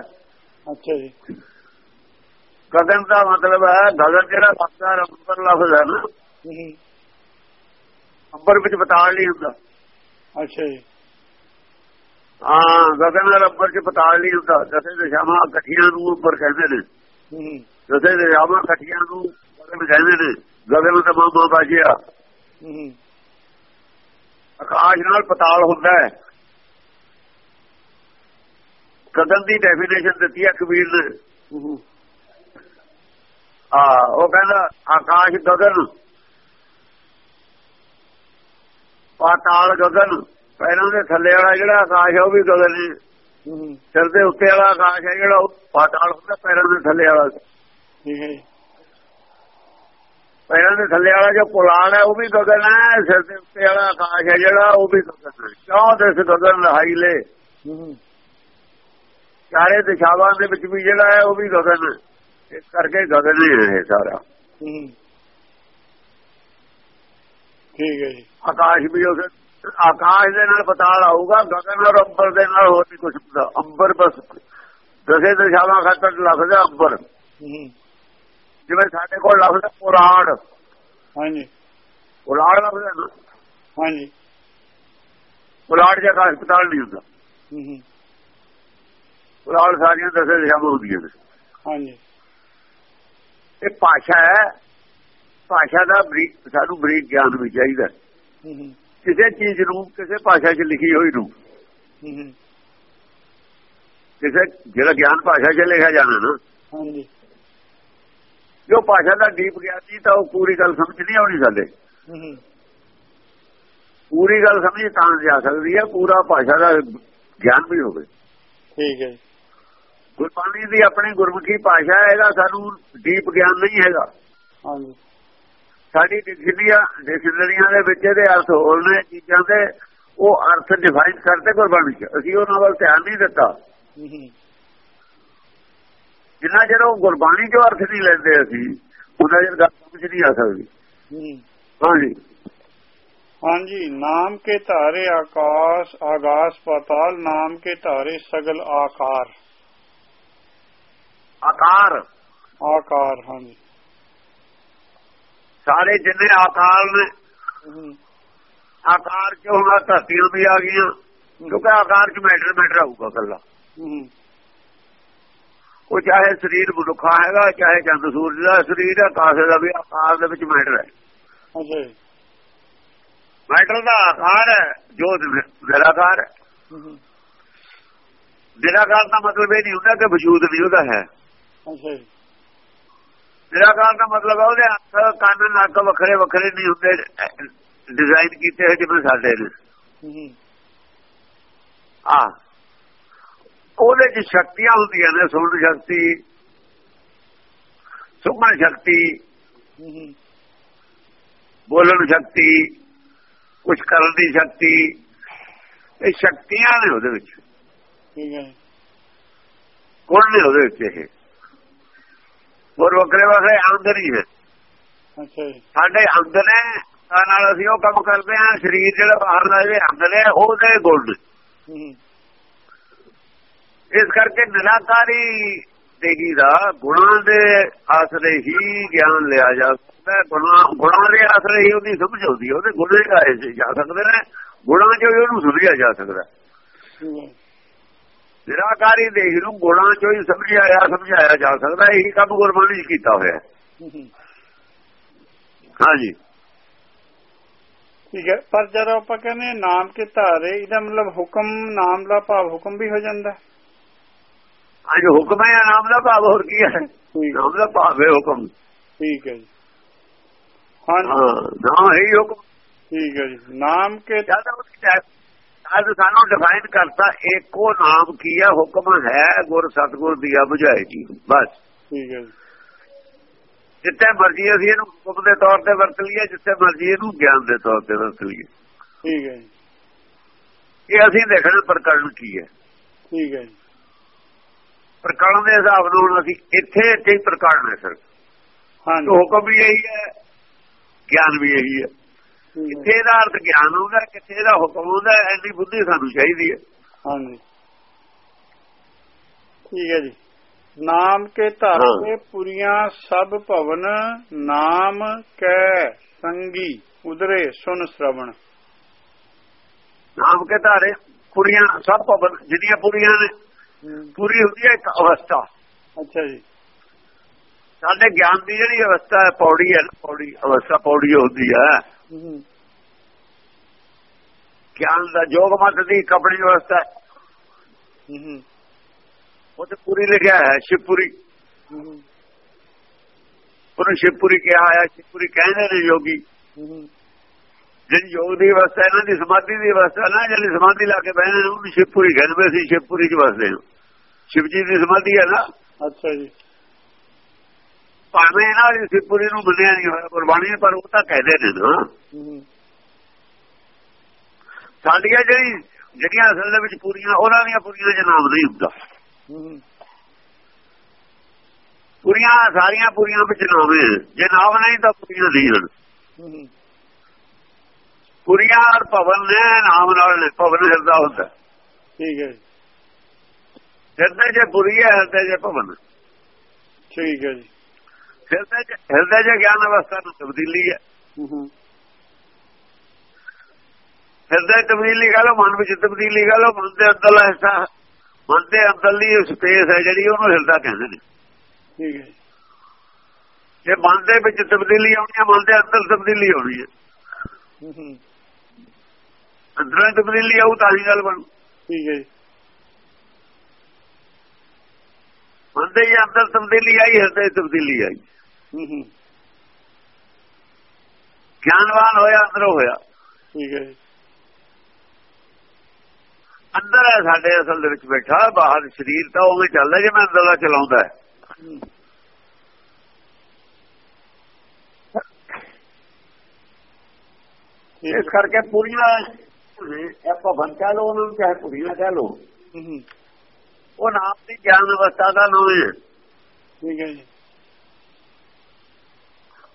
ਅੱਛਾ ਜੀ। ਗਗਨ ਦਾ ਮਤਲਬ ਹੈ ਗਗਨ ਜਿਹੜਾ ਪਾਸਾ ਅੰਬਰ ਲਫ਼ਜ਼ ਹੈ ਨਾ ਅੰਬਰ ਵਿੱਚ ਪਤਾਲ ਨਹੀਂ ਹੁੰਦਾ। ਅੱਛਾ ਜੀ। ਹਾਂ ਗਗਨ ਦਾ ਰੱਬਰ ਚ ਪਤਾਲ ਨਹੀਂ ਹੁੰਦਾ। ਦਸੇ ਦਿਸ਼ਾਵਾਂ ਇਕੱਠੀਆਂ ਨੂੰ ਉੱਪਰ ਕਹਿੰਦੇ ਨੇ। ਦਸੇ ਦਿਸ਼ਾਵਾਂ ਇਕੱਠੀਆਂ ਨੂੰ ਗਗਨ ਕਹਿੰਦੇ ਨੇ। ਗਗਨ ਦਾ ਮਾਮਾ ਬਾਜਿਆ। ਆਕਾਸ਼ ਨਾਲ ਪਤਾਲ ਹੁੰਦਾ ਹੈ। ਗਗਨ ਦੀ ਡੈਫੀਨੇਸ਼ਨ ਦਿੱਤੀ ਹੈ ਕਬੀਰ ਨੇ। ਆ ਉਹ ਕਹਿੰਦਾ ਆਕਾਸ਼ ਗਗਨ। ਪਤਾਲ ਗਗਨ। ਪੈਰਾਂ ਦੇ ਥੱਲੇ ਵਾਲਾ ਜਿਹੜਾ ਆਕਾਸ਼ ਹੈ ਉਹ ਵੀ ਗਗਨ ਹੈ। ਸਿਰ ਦੇ ਉੱਤੇ ਵਾਲਾ ਆਕਾਸ਼ ਹੈ ਜਿਹੜਾ ਉਹ ਪਾਤਾਲ ਹੁੰਦਾ ਪੈਰਾਂ ਦੇ ਥੱਲੇ ਵਾਲਾ। ਪੈਰਾਂ ਦੇ ਥੱਲੇ ਵਾਲਾ ਜੋ ਪੁਲਾੜ ਹੈ ਉਹ ਵੀ ਗਗਨ ਹੈ। ਸਿਰ ਦੇ ਉੱਤੇ ਵਾਲਾ ਆਕਾਸ਼ ਹੈ ਜਿਹੜਾ ਉਹ ਵੀ ਗਗਨ ਹੈ। ਕਿਉਂ ਦਿਸ ਗਗਨ ਰਹਾਈ ਲੈ ਚਾਰੇ ਦਿਸ਼ਾਵਾਂ ਦੇ ਵਿੱਚ ਵੀ ਜਿਹੜਾ ਹੈ ਉਹ ਵੀ ਗਗਨ ਹੈ। ਇਸ ਕਰਕੇ ਗਗਨ ਹੀ ਹੈ ਸਾਰਾ। ਠੀਕ ਹੈ ਜੀ। ਆਕਾਸ਼ ਵੀ ਉਸ ਆਕਾਸ਼ ਦੇ ਨਾਲ ਪਤਾਲ ਆਊਗਾ ਗਗਨ ਔਰ ਅੰਬਰ ਦੇ ਨਾਲ ਹੋਰ ਨਹੀਂ ਕੁਝ ਹੁੰਦਾ। ਅੰਬਰ ਬਸ ਦਸੇ ਦਿਸ਼ਾਵਾਂ ਖਾਤਰ ਲਫ਼ਜ਼ ਅੰਬਰ। ਜਿਵੇਂ ਸਾਡੇ ਕੋਲ ਲਫ਼ਜ਼ ਪੁਰਾੜ ਹਾਂਜੀ। ਪੁਰਾੜ ਲਫ਼ਜ਼ ਹਾਂਜੀ। ਪੁਰਾੜ ਜਾਂ ਆਕਾਸ਼ ਪਤਾਲ ਨਹੀਂ ਹੁੰਦਾ। ਹੂੰ ਪੁਰਾੜ ਸਾਰੀਆਂ ਦਸੇ ਦਿਸ਼ਾਵਾਂ ਹੁੰਦੀਆਂ ਨੇ। ਹਾਂਜੀ। ਇਹ ਭਾਸ਼ਾ ਹੈ। ਭਾਸ਼ਾ ਦਾ ਬਰੀਕ ਸਾਨੂੰ ਬਰੀਕ ਗਿਆਨ ਵੀ ਚਾਹੀਦਾ। ਹੂੰ। ਕਿਸੇ ਚੀਜ਼ ਨੂੰ ਕਿਸੇ ਭਾਸ਼ਾ 'ਚ ਲਿਖੀ ਹੋਈ ਨੂੰ। ਕਿਸੇ ਜਿਹੜਾ ਗਿਆਨ ਭਾਸ਼ਾ 'ਚ ਲਿਖਿਆ ਜਾਣਾ ਨਾ। ਹਾਂਜੀ। ਜੋ ਭਾਸ਼ਾ ਦਾ ਡੀਪ ਗਿਆਨ ਨਹੀਂ ਤਾਂ ਉਹ ਪੂਰੀ ਗੱਲ ਸਮਝ ਨਹੀਂ ਆਉਣੀ ਸਾਡੇ। ਪੂਰੀ ਗੱਲ ਸਮਝ ਤਾਂ ਜਾ ਸਕਦੀ ਹੈ ਪੂਰਾ ਭਾਸ਼ਾ ਦਾ ਗਿਆਨ ਵੀ ਹੋਵੇ। ਠੀਕ ਹੈ। ਗੁਰਬਾਣੀ ਦੀ ਆਪਣੀ ਗੁਰਮੁਖੀ ਭਾਸ਼ਾ ਹੈਗਾ ਸਾਨੂੰ ਡੀਪ ਗਿਆਨ ਨਹੀਂ ਹੈਗਾ। ਹਾਂਜੀ। ਸਾਡੀ ਡਿਕਸ਼ਨਰੀਆਂ ਡਿਕਸ਼ਨਰੀਆਂ ਦੇ ਵਿੱਚ ਇਹਦੇ ਅਰਥ ਹੋਰ ਨੇ ਚੀਜ਼ਾਂ ਦੇ ਉਹ ਅਰਥ ਡਿਫਾਈਨ ਕਰਦੇ ਗੁਰਬਾਣੀ ਚ। ਅਸੀਂ ਉਹਨਾਂ ਵੱਲ ਧਿਆਨ ਨਹੀਂ ਦਿੱਤਾ। ਜਿੰਨਾ ਚਿਰ ਉਹ ਗੁਰਬਾਣੀ ਜੋ ਅਰਥ ਨਹੀਂ ਲੈਂਦੇ ਅਸੀਂ ਉਹਨਾਂ ਚਿਰ ਗੱਲ ਸਮਝ ਨਹੀਂ ਆ ਸਕਦੀ। ਹਾਂਜੀ। ਹਾਂਜੀ ਨਾਮ ਕੇ ਧਾਰੇ ਆਕਾਸ਼ ਆਗਾਸ ਪਤਾਲ ਨਾਮ ਕੇ ਧਾਰੇ ਸਗਲ ਆਕਾਰ। ਆਕਾਰ। ਆਕਾਰ ਹਾਂਜੀ। ਸਾਰੇ ਜਿੰਨੇ ਆਕਾਰ ਨੇ ਆਕਾਰ ਚ ਹੁਣ ਧਰਤੀਆਂ ਵੀ ਆ ਗਈਆਂ ਕਿਉਂਕਿ ਆਕਾਰ ਚ ਮੈਟਰ ਮੈਟਰ ਆਊਗਾ ਕੱਲਾ ਉਹ ਚਾਹੇ ਸਰੀਰ ਮਨੁੱਖਾ ਹੈਗਾ ਚਾਹੇ ਚੰਦ ਸੂਰਜ ਦਾ ਸਰੀਰ ਹੈ ਕਾਸੇ ਦਾ ਵੀ ਆਕਾਰ ਦੇ ਵਿੱਚ ਮੈਟਰ ਹੈ। ਮੈਟਰ ਦਾ ਆਕਾਰ ਹੈ ਜੋ ਨਿਰਾਕਾਰ ਹੈ। ਨਿਰਾਕਾਰ ਦਾ ਮਤਲਬ ਇਹ ਨਹੀਂ ਹੁੰਦਾ ਕਿ ਵਜੂਦ ਨਹੀਂ ਉਹਦਾ ਹੈ। ਅੱਛਾ ਨਿਰਾਕਾਰ ਦਾ ਮਤਲਬ ਹੈ ਉਹਦੇ ਹੱਥ ਕੰਨ ਨੱਕ ਵੱਖਰੇ ਵੱਖਰੇ ਨਹੀਂ ਹੁੰਦੇ ਡਿਜ਼ਾਈਨ ਕੀਤੇ ਹੋਏ ਜਿਵੇਂ ਸਾਡੇ ਨੇ। ਆ ਉਹਦੇ ਚ ਸ਼ਕਤੀਆਂ ਹੁੰਦੀਆਂ ਨੇ ਸੁਣਨ ਸ਼ਕਤੀ ਸੁਣਨ ਸ਼ਕਤੀ ਬੋਲਣ ਸ਼ਕਤੀ ਕੁਝ ਕਰਨ ਦੀ ਸ਼ਕਤੀ ਇਹ ਸ਼ਕਤੀਆਂ ਨੇ ਉਹਦੇ ਵਿੱਚ। ਠੀਕ ਹੈ ਨੇ ਉਹਦੇ ਵਿੱਚ ਇਹ। ਹੋਰ ਵੱਖਰੇ ਵੱਖਰੇ ਨਹੀਂ ਹੈ। ਅੱਛਾ ਜੀ। ਸਾਡੇ ਅੰਗ ਨੇ ਤਾਂ ਨਾਲ ਅਸੀਂ ਉਹ ਕੰਮ ਕਰਦੇ ਹਾਂ ਸਰੀਰ ਜਿਹੜਾ ਬਾਹਰ ਦਾ ਜਿਹੜੇ ਅੰਗ ਨੇ ਉਹਦੇ ਗੁਣ। ਹੂੰ। ਇਸ ਕਰਕੇ ਨਿਰਾਕਾਰੀ ਦੇਗੀ ਦਾ ਗੁਣਾਂ ਦੇ ਆਸਰੇ ਹੀ ਗਿਆਨ ਲਿਆ ਜਾ ਸਕਦਾ ਹੈ। ਗੁਣਾਂ ਗੁਣਾਂ ਦੇ ਆਸਰੇ ਹੀ ਉਹਦੀ ਸਮਝ ਆਉਂਦੀ ਹੈ। ਉਹਦੇ ਗੁਣੇ ਸੀ ਜਾ ਸਕਦੇ ਨੇ ਗੁਣਾਂ ਚੋਂ ਹੀ ਉਹਨੂੰ ਸਮਝਿਆ ਜਾ ਸਕਦਾ ਹੈ। ਹੈ। ਨਿਰਾਕਾਰੀ ਦੇਖ ਨੂੰ ਗੁਣਾਂ ਚੋਂ ਹੀ ਸਮਝਿਆ ਜਾ ਸਮਝਾਇਆ ਜਾ ਸਕਦਾ। ਇਹੀ ਕੰਮ ਗੁਰਬਾਣੀ 'ਚ ਕੀਤਾ ਹੋਇਆ ਹਾਂਜੀ। ਠੀਕ ਹੈ। ਪਰ ਜਦੋਂ ਆਪਾਂ ਕਹਿੰਦੇ ਨਾਮ ਕੇ ਧਾਰੇ ਇਹਦਾ ਮਤਲਬ ਹੁਕਮ ਨਾਮ ਦਾ ਭਾਵ ਹੁਕਮ ਵੀ ਹੋ ਜਾਂਦਾ ਹੈ? ਅੱਜ ਹੁਕਮ ਹੈ ਨਾਮ ਦਾ ਭਾਵ ਹੋਰ ਕੀ ਹੈ? ਨਾਮ ਦਾ ਭਾਵ ਹੈ ਹੁਕਮ। ਠੀਕ ਹੈ ਜੀ। ਹਾਂ ਨਾਮ ਹੈ ਹੁਕਮ। ਠੀਕ ਹੈ ਜੀ। ਨਾਮ ਕੇ ਜਦ ਉਹ ਅੱਜ ਸਾਨੂੰ ਡਿਫਾਈਨ ਕਰਤਾ ਇੱਕੋ ਨਾਮ ਕੀ ਹੈ ਹੁਕਮ ਹੈ ਗੁਰ ਸਤਗੁਰ ਦੀਆ ਬੁਝਾਏਗੀ ਬਸ। ਠੀਕ ਹੈ ਜਿੱਥੇ ਮਰਜ਼ੀ ਅਸੀਂ ਇਹਨੂੰ ਹੁਕਮ ਦੇ ਤੌਰ ਤੇ ਵਰਤ ਲਈਏ ਜਿੱਥੇ ਮਰਜ਼ੀ ਇਹਨੂੰ ਗਿਆਨ ਦੇ ਤੌਰ ਤੇ ਵਰਤ ਲਈਏ। ਠੀਕ ਹੈ ਜੀ। ਇਹ ਅਸੀਂ ਦੇਖਣਾ ਪ੍ਰਕਰਨ ਕੀ ਹੈ। ਠੀਕ ਹੈ ਜੀ। ਪ੍ਰਕਰਨ ਦੇ ਹਿਸਾਬ ਨਾਲ ਅਸੀਂ ਇੱਥੇ ਇੱਥੇ ਹੀ ਪ੍ਰਕਰਨ ਹੈ ਸਰ ਹਾਂਜੀ। ਹੁਕਮ ਵੀ ਇਹੀ ਹੈ ਗਿਆਨ ਵੀ ਇਹੀ ਹੈ ਹੈ। ਕਿੱਥੇ ਦਾ ਅਰਥ ਗਿਆਨ ਹੁੰਦਾ ਕਿੱਥੇ ਦਾ ਹੁਕਮ ਹੁੰਦਾ ਐਡੀ ਬੁੱਧੀ ਸਾਨੂੰ ਚਾਹੀਦੀ ਹੈ। ਹਾਂਜੀ। ਠੀਕ ਹੈ ਜੀ। ਨਾਮ ਕੇ ਧਾਰੇ ਪੁਰੀਆਂ ਸਭ ਭਵਨ ਨਾਮ ਕੈ ਸੰਗੀ ਉਦਰੇ ਸੁਨ ਸ਼ਰਵਣ। ਨਾਮ ਕੇ ਧਾਰੇ ਪੁਰੀਆਂ ਸਭ ਭਵਨ ਜਿਹੜੀਆਂ ਪੁਰੀਆਂ ਨੇ ਪੂਰੀ ਹੁੰਦੀ ਹੈ ਇੱਕ ਅਵਸਥਾ। ਅੱਛਾ ਜੀ। ਸਾਡੇ ਗਿਆਨ ਦੀ ਜਿਹੜੀ ਅਵਸਥਾ ਹੈ ਪੌੜੀ ਹੈ ਪੌੜੀ ਅਵਸਥਾ ਪੌੜੀ ਹੁੰਦੀ ਹੈ। ਗਿਆਨ ਦਾ ਜੋਗ ਮਤ ਦੀ ਕਪੜੀ ਅਵਸਥਾ ਉਹ ਤੇ ਪੂਰੀ ਲਿਖਿਆ ਹੈ ਸ਼ਿਵਪੁਰੀ। ਉਹਨੂੰ ਸ਼ਿਵਪੁਰੀ ਕਿਹਾ ਆਇਆ ਸ਼ਿਵਪੁਰੀ ਕਹਿੰਦੇ ਨੇ ਯੋਗੀ। ਜਿਹੜੀ ਯੋਗ ਦੀ ਅਵਸਥਾ ਇਹਨਾਂ ਦੀ ਸਮਾਧੀ ਦੀ ਅਵਸਥਾ ਨਾ ਜਿਹੜੀ ਸਮਾਧੀ ਲਾ ਕੇ ਬਹਿਣੇ ਉਹਨੂੰ ਸ਼ਿਵਪੁਰੀ ਕਹਿੰਦੇ ਸੀ ਸ਼ਿਵਪੁਰੀ ਚ ਵਸਦੇ ਹਾਂ। ਸ਼ਿਵ ਜੀ ਦੀ ਸਮਾਧੀ ਹੈ ਨਾ? ਅੱਛਾ ਜੀ। ਭਾਵੇਂ ਇਹਨਾਂ ਦੀ ਸ਼ਿਵਪੁਰੀ ਨੂੰ ਮੰਨਿਆ ਨਹੀਂ ਹੋਇਆ ਗੁਰਬਾਣੀ ਪਰ ਉਹ ਤਾਂ ਕਹਿੰਦੇ ਨੇ ਨਾ। ਸਾਡੀਆਂ ਜਿਹੜੀ ਜਿਹੜੀਆਂ ਅਸਲ ਦੇ ਵਿੱਚ ਪੂਰੀਆਂ ਉਹਨਾਂ ਦੀਆਂ ਪੂਰੀਆਂ ਨਾਮ ਨਹੀਂ ਹੁੰਦਾ। ਪੂਰੀਆਂ ਸਾਰੀਆਂ ਪੂਰੀਆਂ ਵਿੱਚ ਨਾਮ ਹੈ। ਜੇ ਨਾਮ ਨਹੀਂ ਤਾਂ ਪੂਰੀਆਂ ਨਹੀਂ ਹਨ। ਪੂਰੀਆਂ ਔਰ ਭਵਨ ਨੇ ਨਾਮ ਨਾਲ ਨੇ ਭਵਨ ਹਿਰਦਾ ਹੁੰਦਾ। ਠੀਕ ਹੈ ਹਿਰਦੇ ਜੇ ਪੂਰੀ ਹੈ ਹਿਰਦੇ ਜੇ ਭਵਨ। ਠੀਕ ਹੈ ਜੀ। ਹਿਰਦੇ ਚ ਹਿਰਦੇ ਜੇ ਗਿਆਨ ਅਵਸਥਾ ਨੂੰ ਤਬਦੀਲੀ ਹੈ। ਹਿਰਦੇ ਤਬਦੀਲੀ ਕਹ ਲੋ ਮਨ ਵਿੱਚ ਤਬਦੀਲੀ ਕਹ ਲੋ ਮਨ ਦੇ ਅੰਦਰਲਾ ਹਿੱਸਾ ਮਨ ਦੇ ਅੰਦਰਲੀ ਸਪੇਸ ਹੈ ਜਿਹੜੀ ਉਹਨੂੰ ਹਿਰਦਾ ਕਹਿੰਦੇ ਨੇ। ਠੀਕ ਹੈ। ਜੇ ਮਨ ਦੇ ਵਿੱਚ ਤਬਦੀਲੀ ਆਉਣੀ ਹੈ ਮਨ ਦੇ ਅੰਦਰ ਤਬਦੀਲੀ ਹੋਣੀ ਹੈ। ਅੰਦਰੋਂ ਤਬਦੀਲੀ ਆਉ ਤਾਂ ਹੀ ਗੱਲ ਬਣੂ। ਠੀਕ ਹੈ ਮਨ ਦੇ ਅੰਦਰ ਤਬਦੀਲੀ ਆਈ ਹਿਰਦੇ ਤਬਦੀਲੀ ਆਈ। ਗਿਆਨਵਾਨ ਹੋਇਆ ਅੰਦਰੋਂ ਹੋਇਆ। ਠੀਕ ਹੈ ਅੰਦਰ ਹੈ ਸਾਡੇ ਅਸਲ ਦੇ ਵਿੱਚ ਬੈਠਾ ਬਾਹਰ ਸਰੀਰ ਤਾਂ ਉਵੇਂ ਚੱਲਦਾ ਜਿਵੇਂ ਅੰਦਰਲਾ ਚਲਾਉਂਦਾ ਹੈ। ਇਸ ਕਰਕੇ ਪੂਰੀਆਂ ਆਪਾਂ ਬੰਕਾ ਲੋ ਉਹਨਾਂ ਨੂੰ ਚਾਹੇ ਪੂਰੀਆਂ ਕਹਿ ਲੋ ਉਹ ਨਾਮ ਦੀ ਗਿਆਨ ਅਵਸਥਾ ਦਾ ਨਾਮ ਹੈ। ਠੀਕ ਹੈ ਜੀ।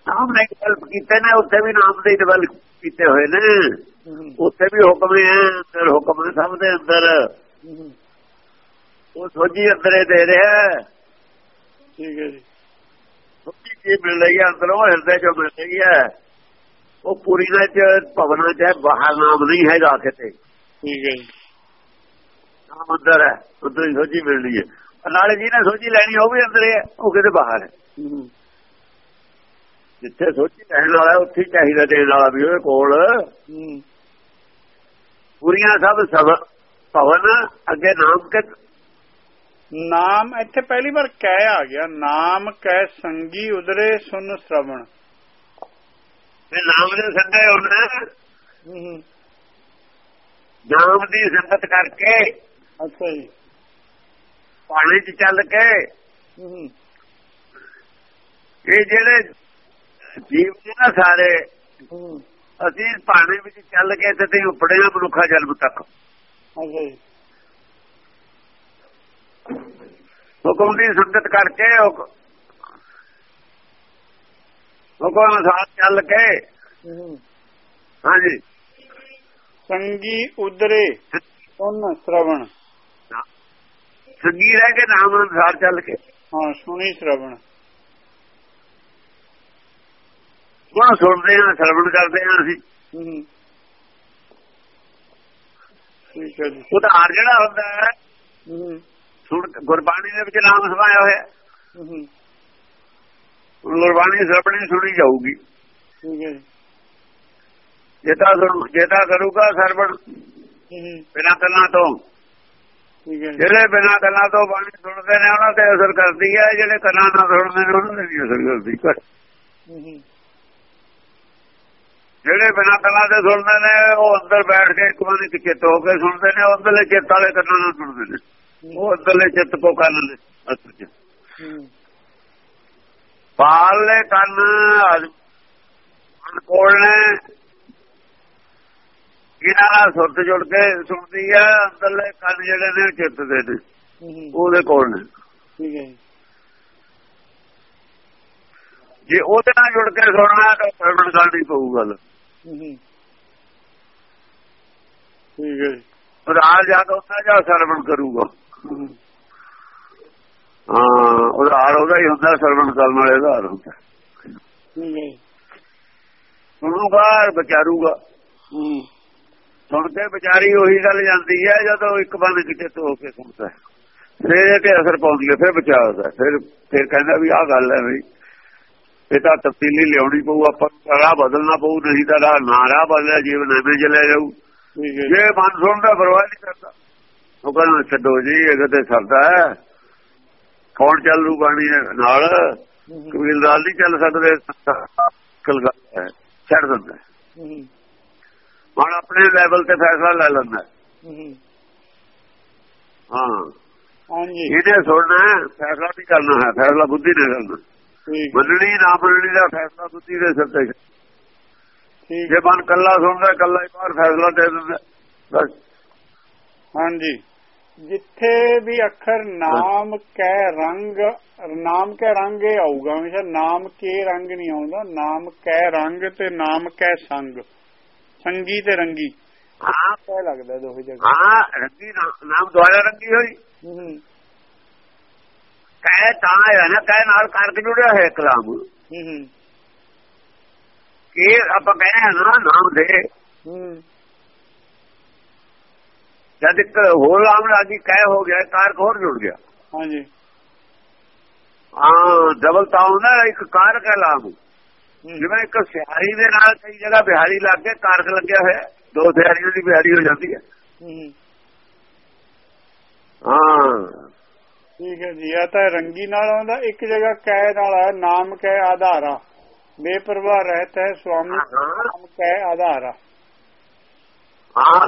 ਨਾਮ ਨੇ ਡਿਵੈਲਪ ਕੀਤੇ ਨੇ ਉੱਥੇ ਵੀ ਨਾਮ ਦੇ ਡਿਵੈਲਪ ਕੀਤੇ ਹੋਏ ਨੇ। ਉੱਥੇ ਵੀ ਹੁਕਮ ਹੈ ਅੰਦਰ ਹੁਕਮ ਨੇ ਸਭ ਦੇ ਅੰਦਰ। ਉਹ ਸੋਝੀ ਅੰਦਰੇ ਦੇ ਰਿਹਾ ਠੀਕ ਹੈ ਜੀ। ਸੋਝੀ ਕੀ ਮਿਲ ਰਹੀ ਹੈ ਅੰਦਰੋਂ ਹਿਰਦੇ ਚੋਂ ਮਿਲ ਰਹੀ ਹੈ। ਉਹ ਪੂਰੀ ਦੇ ਚ ਭਵਨਾ ਚ ਬਾਹਰ ਨਾਮ ਨਹੀਂ ਹੈਗਾ ਕਿਤੇ। ਠੀਕ ਹੈ ਜੀ। ਨਾਮ ਅੰਦਰ ਹੈ ਉਦੋਂ ਹੀ ਸੋਝੀ ਮਿਲਦੀ ਹੈ। ਨਾਲੇ ਜੀ ਨੇ ਸੋਝੀ ਲੈਣੀ ਉਹ ਵੀ ਅੰਦਰ ਹੈ ਉਹ ਕਿਤੇ ਬਾਹਰ ਹੈ। ਜਿੱਥੇ ਸੋਝੀ ਲੈਣ ਵਾਲਾ ਉੱਥੇ ਚਾਹੀਦਾ ਦੇਣ ਵਾਲਾ ਵੀ ਉਹਦੇ ਕੋਲ। ਪੂਰੀਆਂ ਸਭ ਸਭ ਭਵਨ ਅੱਗੇ ਨਾਮ ਕੇ ਨਾਮ ਇੱਥੇ ਪਹਿਲੀ ਵਾਰ ਕਹਿ ਆ ਗਿਆ। ਨਾਮ ਕਹਿ ਸੰਗੀ ਉਦਰੇ ਸੁਨ ਸ਼ਰਵਣ। ਤੇ ਨਾਮ ਦੇ ਸੰਗੇ ਉਹਨੇ। ਨਾਮ ਦੀ ਸੰਗਤ ਕਰਕੇ ਅੱਛਾ ਜੀ। ਪਾਣੀ 'ਚ ਚੱਲ ਕੇ ਇਹ ਜਿਹੜੇ ਜੀਵ ਨੇ ਨਾ ਸਾਰੇ ਅਸੀਂ ਪਾਣੀ ਵਿੱਚ ਚੱਲ ਕੇ ਤੇ ਉਪੜੇ ਮਨੁੱਖਾ ਜਨਮ ਤੱਕ। ਜੀ। ਹੁਕਮ ਦੀ ਸੰਗਤ ਕਰਕੇ ਹੁਕਮ ਅਨੁਸਾਰ ਚੱਲ ਕੇ। ਹਾਂਜੀ। ਸੰਗੀ ਉਦਰੇ ਸੁਨ ਸ਼ਰਵਣ। ਸੰਗੀ ਰਹਿ ਕੇ ਨਾਮ ਅਨੁਸਾਰ ਚੱਲ ਕੇ। ਹਾਂ ਸੁਣੀ ਸ਼ਰਵਣ। ਉਹ ਸੁਣਦੇ ਹਾਂ ਸਰਵਣ ਕਰਦੇ ਹਾਂ ਅਸੀਂ। ਠੀਕ ਹੈ ਜੀ। ਉਧਾਰ ਜਿਹੜਾ ਹੁੰਦਾ ਹੈ। ਸੁਣ ਗੁਰਬਾਣੀ ਦੇ ਵਿੱਚ ਨਾਮ ਸਮਾਇਆ ਹੋਇਆ। ਗੁਰਬਾਣੀ ਸਰਵਣੀ ਸੁਣੀ ਜਾਊਗੀ। ਠੀਕ ਹੈ ਜੇ। ਤਾਂ ਜੇ ਤਾਂ ਕਰੂਗਾ ਸਰਵਣ ਬਿਨਾਂ ਕੰਨਾਂ ਤੋਂ। ਹੈ ਜਿਹੜੇ ਬਿਨਾਂ ਕੰਨਾਂ ਤੋਂ ਬਾਣੀ ਸੁਣਦੇ ਨੇ ਉਹਨਾਂ ਤੇ ਅਸਰ ਕਰਦੀ ਹੈ। ਜਿਹੜੇ ਕੰਨਾਂ ਨਾਲ ਸੁਣਦੇ ਨੇ ਉਹਨਾਂ ਤੇ ਨਹੀਂ ਅਸਰ ਕਰਦੀ ਜਿਹੜੇ ਬਿਨਾਂ ਕੰਨਾਂ ਤੇ ਸੁਣਦੇ ਨੇ ਉਹ ਅੰਦਰ ਬੈਠ ਕੇ ਇੱਕ ਵਾਰੀ ਚਿੱਤ ਹੋ ਕੇ ਸੁਣਦੇ ਨੇ ਉਹ ਅੰਦਰਲੇ ਚਿੱਤ ਵਾਲੇ ਕੰਨਾਂ ਨਾਲ ਸੁਣਦੇ ਨੇ। ਉਹ ਅੰਦਰਲੇ ਚਿੱਤ ਕੋ ਕੰਨ ਨੇ ਅਸਲ ਚ। ਬਾਹਰਲੇ ਕੰਨ ਕੋਲ ਨੇ। ਇਹਨਾਂ ਨਾਲ ਸੁਰਤ ਜੁੜ ਕੇ ਸੁਣਦੀ ਹੈ ਅੰਦਰਲੇ ਕੰਨ ਜਿਹੜੇ ਨੇ ਚਿੱਤ ਦੇ ਨੇ। ਉਹਦੇ ਕੋਲ ਨੇ। ਠੀਕ ਹੈ ਜੇ। ਉਹਦੇ ਨਾਲ ਜੁੜ ਕੇ ਸੁਣਨਾ ਤਾਂ ਸਰਵਣ ਕਰਨੀ ਪਊ ਗੱਲ। ਠੀਕ ਹੈ ਉਧਾਰ ਜਾ ਉੱਥੇ ਜਾ ਸਰਵਣ ਕਰੂਗਾ। ਹਾਂ। ਉਧਾਰ ਉਹਦਾ ਹੀ ਹੁੰਦਾ ਸਰਵਣ ਕਰਨ ਵਾਲੇ ਉਧਾਰ ਹੁੰਦਾ। ਸੁਣੂਗਾ ਵਿਚਾਰੂਗਾ। ਸੁਣ ਕੇ ਵਿਚਾਰੀ ਉਹੀ ਗੱਲ ਜਾਂਦੀ ਹੈ ਜਦੋਂ ਇੱਕ ਬੰਦ ਕਿਤੇ ਤੋਂ ਕੇ ਸੁਣਦਾ ਫਿਰ ਇਹ ਤੇ ਅਸਰ ਪਾਉਂਦੀ ਹੈ ਫਿਰ ਬਚਾਉਂਦਾ ਫਿਰ ਫਿਰ ਕਹਿੰਦਾ ਵੀ ਆਹ ਗੱਲ ਹੈ ਵੀ ਇਹ ਤਾਂ ਤਬਦੀਲੀ ਲਿਆਉਣੀ ਪਊ ਆਪਾਂ ਰਾਹ ਬਦਲਣਾ ਪਊ ਨਹੀਂ ਤਾਂ ਰਾਹ ਨਾ ਰਾਹ ਬਦਲਿਆ ਜੀਵਨ ਐਵੇਂ ਚਲੇ ਜਾਊ। ਜੇ। ਮਨ ਸੁਣਦਾ ਪਰਵਾਹ ਨਹੀਂ ਕਰਦਾ। ਉਹ ਕਹਿੰਦਾ ਛੱਡੋ ਜੀ ਇਹ ਕਿਤੇ ਸਰਦਾ ਹੈ। ਕੌਣ ਚੱਲ ਰੂ ਬਾਣੀ ਨਾਲ? ਕਬੀਲਦਾਰ ਨਹੀਂ ਚੱਲ ਸਕਦੇ ਕਲ ਗੱਲ ਹੈ ਛੱਡ ਦਿੰਦਾ ਹੁਣ ਆਪਣੇ ਲੈਵਲ ਤੇ ਫੈਸਲਾ ਲੈ ਲੈਂਦਾ ਹੂੰ। ਹਾਂ। ਹਾਂਜੀ। ਇਹਨੇ ਸੁਣਨਾ ਫੈਸਲਾ ਨਹੀਂ ਕਰਨਾ ਹੈ ਫੈਸਲਾ ਬੁੱਧੀ ਨੇ ਕਰਨਾ ਮੰਨਣੀ ਨਾ ਮੰਨਣੀ ਦਾ ਫੈਸਲਾ ਬੁੱਧੀ ਦੇ ਸਿਰ ਤੇ। ਠੀਕ। ਜੇ ਮਨ ਕੱਲਾ ਸੁਣਦਾ ਕੱਲਾ ਹੀ ਬਾਹਰ ਫੈਸਲਾ ਦੇ ਦਿੰਦਾ। ਬਸ। ਹਾਂਜੀ। ਜਿੱਥੇ ਵੀ ਅੱਖਰ ਨਾਮ ਕੈ ਰੰਗ ਨਾਮ ਕੈ ਰੰਗ ਇਹ ਆਊਗਾ ਹਮੇਸ਼ਾ। ਨਾਮ ਕੇ ਰੰਗ ਨਹੀਂ ਆਉਂਦਾ। ਨਾਮ ਕੈ ਰੰਗ ਤੇ ਨਾਮ ਕੈ ਸੰਗ। ਸੰਗੀ ਤੇ ਰੰਗੀ। ਹਾਂ। ਕੈ ਲੱਗਦਾ ਦੋਹੇ ਜਗ੍ਹਾ। ਹਾਂ ਰੰਗੀ ਨਾਮ ਦੁਆਰਾ ਰੰਗੀ ਹੋਈ। ਕਹਿ ਤਾਂ ਹੈ ਨਾ ਕਹਿ ਨਾਲ ਕਰਕੇ ਜੁੜਿਆ ਹੈ ਕਲਾਮ ਹੂੰ ਹੂੰ। ਇਹ ਆਪਾਂ ਕਹਿੰਦੇ ਹਾਂ ਨਾ ਨਾਮ ਦੇ। ਹੂੰ। ਜਦ ਇੱਕ ਹੋਰ ਨਾਮ ਰਾਜੀ ਕਹਿ ਹੋ ਗਿਆ ਕਾਰਕ ਹੋਰ ਜੁੜ ਗਿਆ। ਹਾਂਜੀ। ਹਾਂ ਡਬਲ ਤਾਂ ਹੁੰਦਾ ਇੱਕ ਕਾਰਕ ਹੈ ਹੂੰ, ਜਿਵੇਂ ਇੱਕ ਸਿਹਾਰੀ ਦੇ ਨਾਲ ਕਈ ਜਗ੍ਹਾ ਬਿਹਾਰੀ ਲੱਗ ਕੇ ਕਾਰਕ ਲੱਗਿਆ ਹੋਇਆ। ਦੋ ਸਿਹਾਰੀਆਂ ਦੀ ਬਿਹਾਰੀ ਹੋ ਜਾਂਦੀ ਹਾਂ। ਠੀਕ ਹੈ ਜੀ ਇਹ ਤਾਂ ਰੰਗੀ ਨਾਲ ਆਉਂਦਾ ਇੱਕ ਜਗ੍ਹਾ ਕੈ ਨਾਲ ਆ ਨਾਮ ਕੈ ਆਧਾਰਾ। ਬੇਪਰਵਾਹ ਰਹਿਤ ਹੈ ਸੁਆਮੀ ਨਾਮ ਕੈ ਆਧਾਰਾ। ਹਾਂ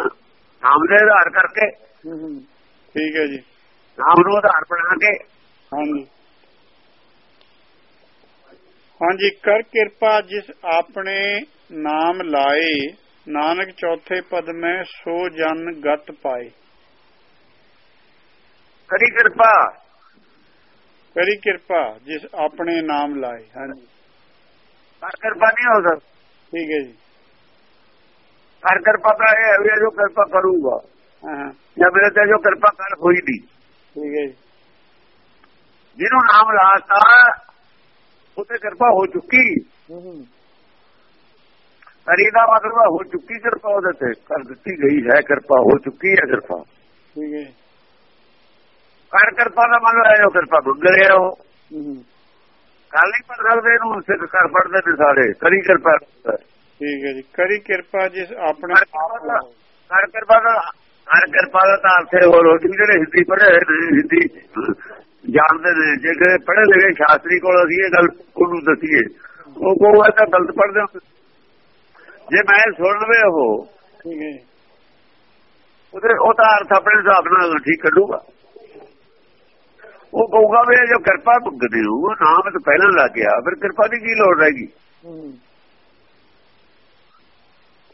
ਨਾਮ ਦੇ ਆਧਾਰ ਕਰਕੇ। ਠੀਕ ਹੈ ਜੀ। ਨਾਮ ਨੂੰ ਆਧਾਰ ਬਣਾ ਕੇ। ਹਾਂਜੀ। ਹਾਂਜੀ ਕਰ ਕਿਰਪਾ ਜਿਸ ਆਪਣੇ ਨਾਮ ਲਾਏ ਨਾਨਕ ਚੌਥੇ ਪਦ ਮੈਂ ਸੋ ਜਨ ਗਤ ਪਾਏ। ਕਰੀ ਕਿਰਪਾ। ਕਰੀ ਕਿਰਪਾ ਜਿਸ ਆਪਣੇ ਨਾਮ ਲਾਏ। ਹਾਂਜੀ। ਕਰ ਕਿਰਪਾ ਨਹੀਂ ਹੋ ਸਕਦਾ। ਠੀਕ ਹੈ ਜੀ। ਕਰ ਕਿਰਪਾ ਤਾਂ ਇਹ ਹੈ ਜੋ ਕਿਰਪਾ ਕਰੂਗਾ। ਹਾਂ। ਹਾਂ ਜਾਂ ਮੇਰੇ ਤੇ ਜੋ ਕਿਰਪਾ ਕਰ ਹੋਈ ਨਹੀਂ। ਠੀਕ ਹੈ ਜੀ। ਜਿਹਨੂੰ ਨਾਮ ਲਾਤਾ ਉਤੇ ਕਿਰਪਾ ਹੋ ਚੁੱਕੀ। ਹੂੰ ਹੂੰ। ਕਰੀ ਦਾ ਮਤਲਬ ਹੈ ਹੋ ਚੁੱਕੀ ਕਿਰਪਾ ਉਹਦੇ ਤੇ ਕਰ ਦਿੱਤੀ ਗਈ ਹੈ ਕਿਰਪਾ ਹੋ ਚੁੱਕੀ ਹੈ ਕਿਰਪਾ। ਠੀਕ ਹੈ ਕਰ ਕਿਰਪਾ ਦਾ ਮਤਲਬ ਹੈ ਜੋ ਕਿਰਪਾ ਉਹ ਹੂੰ ਹੂੰ। ਕੱਲ ਨਹੀਂ ਪੜ ਸਕਦੇ ਇਹਨੂੰ ਸਿੱਖ ਕਰ ਪੜਦੇ ਨੇ ਸਾਰੇ। ਕਰੀ ਕਿਰਪਾ। ਠੀਕ ਹੈ ਜੀ। ਕਰੀ ਕਿਰਪਾ ਜਿਸ ਆਪਣੇ ਕਰ ਕਿਰਪਾ ਦਾ ਕਰ ਕਿਰਪਾ ਦਾ ਤਾਂ ਅਰਥ ਹੋਰ ਹੋ ਜੂ ਜਿਹੜੇ ਹਿੰਦੀ ਪੜ੍ਹੇ ਹੋਏ ਨੇ ਹਿੰਦੀ ਜਾਣਦੇ ਨੇ। ਜੇ ਕਿ ਪੜ੍ਹੇ ਲਿਖੇ ਸ਼ਾਸਤਰੀ ਕੋਲ ਅਸੀਂ ਇਹ ਗੱਲ ਉਹਨੂੰ ਦਸੀਏ ਉਹ ਕਹੂਗਾ ਤਾਂ ਗਲਤ ਪੜ੍ਹਦੇ ਹੋ ਜੇ ਮੈਂ ਸੁਣ ਲਵੇ ਉਹ ਠੀਕ ਹੈ ਜੀ। ਉਹਦੇ ਉਹ ਤਾਂ ਅਰਥ ਆਪਣੇ ਹਿਸਾਬ ਨਾਲ ਠੀਕ ਕੱਢੂਗਾ। ਉਹ ਕਹੂਗਾ ਵੀ ਜੋ ਕਿਰਪਾ ਮੰਗਦੇ ਹੋ ਉਹ ਨਾਮ ਤਾਂ ਪਹਿਲਾਂ ਲੱਗ ਗਿਆ। ਫਿਰ ਕਿਰਪਾ ਦੀ ਕੀ ਲੋੜ ਰਹੇਗੀ ਹੂੰ।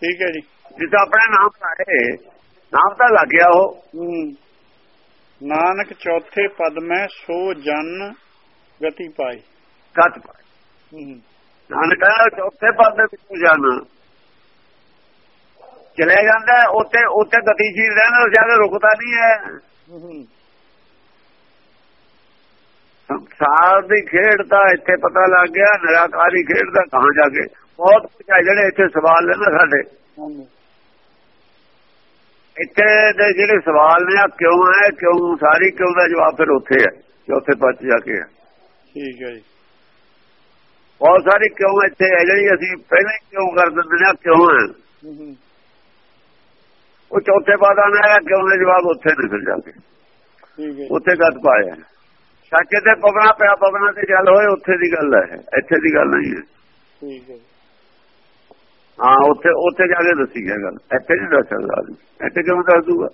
ਠੀਕ ਹੈ ਜੀ। ਜਿਸ ਆਪਣਾ ਨਾਮ ਲਾਏ ਨਾਮ ਤਾਂ ਲੱਗ ਗਿਆ ਉਹ। ਹੂੰ। ਨਾਨਕ ਚੌਥੇ ਪਦ ਮੈਂ ਸੋ ਜਨ ਗਤੀ ਪਾਈ। ਕੱਤ ਹੂੰ। ਨਾਨਕ ਚੌਥੇ ਪਦ ਦੇ ਵਿੱਚ ਜਾਣਾ ਚਲੇ ਜਾਂਦਾ ਉੱਥੇ ਉੱਥੇ ਗਤੀਸ਼ੀਲ ਰਹਿਣਾ ਜ਼ਿਆਦਾ ਰੁਕਦਾ ਨਹੀਂ ਹੈ ਹੂੰ। ਸੰਸਾਰ ਦੀ ਖੇਡ ਤਾਂ ਇੱਥੇ ਪਤਾ ਲੱਗ ਗਿਆ ਨਿਰਾਕਾਰੀ ਖੇਡ ਦਾ ਕਹਾਂ ਜਾ ਕੇ। ਬਹੁਤ ਕੁਝ ਹੈ ਜਿਹੜੇ ਇੱਥੇ ਸਵਾਲ ਨੇ ਨਾ ਸਾਡੇ। ਇੱਥੇ ਦੇ ਜਿਹੜੇ ਸਵਾਲ ਨੇ ਆ ਕਿਉਂ ਹੈ ਕਿਉਂ ਸਾਰੀ ਕਿਉਂ ਦਾ ਜਵਾਬ ਫਿਰ ਉੱਥੇ ਹੈ ਚੌਥੇ 'ਚ ਜਾ ਕੇ ਹੈ। ਠੀਕ ਹੈ ਜੀ। ਬਹੁਤ ਸਾਰੀ ਕਿਉਂ ਇੱਥੇ ਹੈ ਜਿਹੜੀ ਅਸੀਂ ਪਹਿਲਾਂ ਕਿਉਂ ਕਰ ਦਿੰਦੇ ਨੇ ਕਿਉਂ ਹੈ। ਉਹ ਚੌਥੇ ਪਦ ਆਣਾ ਹੈ ਕਿਉਂ ਦੇ ਜਵਾਬ ਉੱਥੇ ਨਿਕਲ ਜਾਂਦੇ ਠੀਕ ਹੈ ਉੱਥੇ ਗੱਦ ਪਾਇਆ। ਸੱਚ ਤੇ ਪਵਨਾ ਪਿਆ ਪਵਨਾ ਤੇ ਗੱਲ ਹੋਏ ਉੱਥੇ ਦੀ ਗੱਲ ਹੈ। ਇੱਥੇ ਦੀ ਗੱਲ ਨਹੀਂ ਹੈ। ਠੀਕ ਹੈ। ਹਾਂ ਉੱਥੇ ਉੱਥੇ ਜਾ ਕੇ ਦੱਸੀ ਹੈ ਗੱਲ। ਇੱਥੇ ਨਹੀਂ ਦੱਸ ਸਕਦਾ। ਇੱਥੇ ਕਿਉਂ ਦੱਸ ਦੂਗਾ?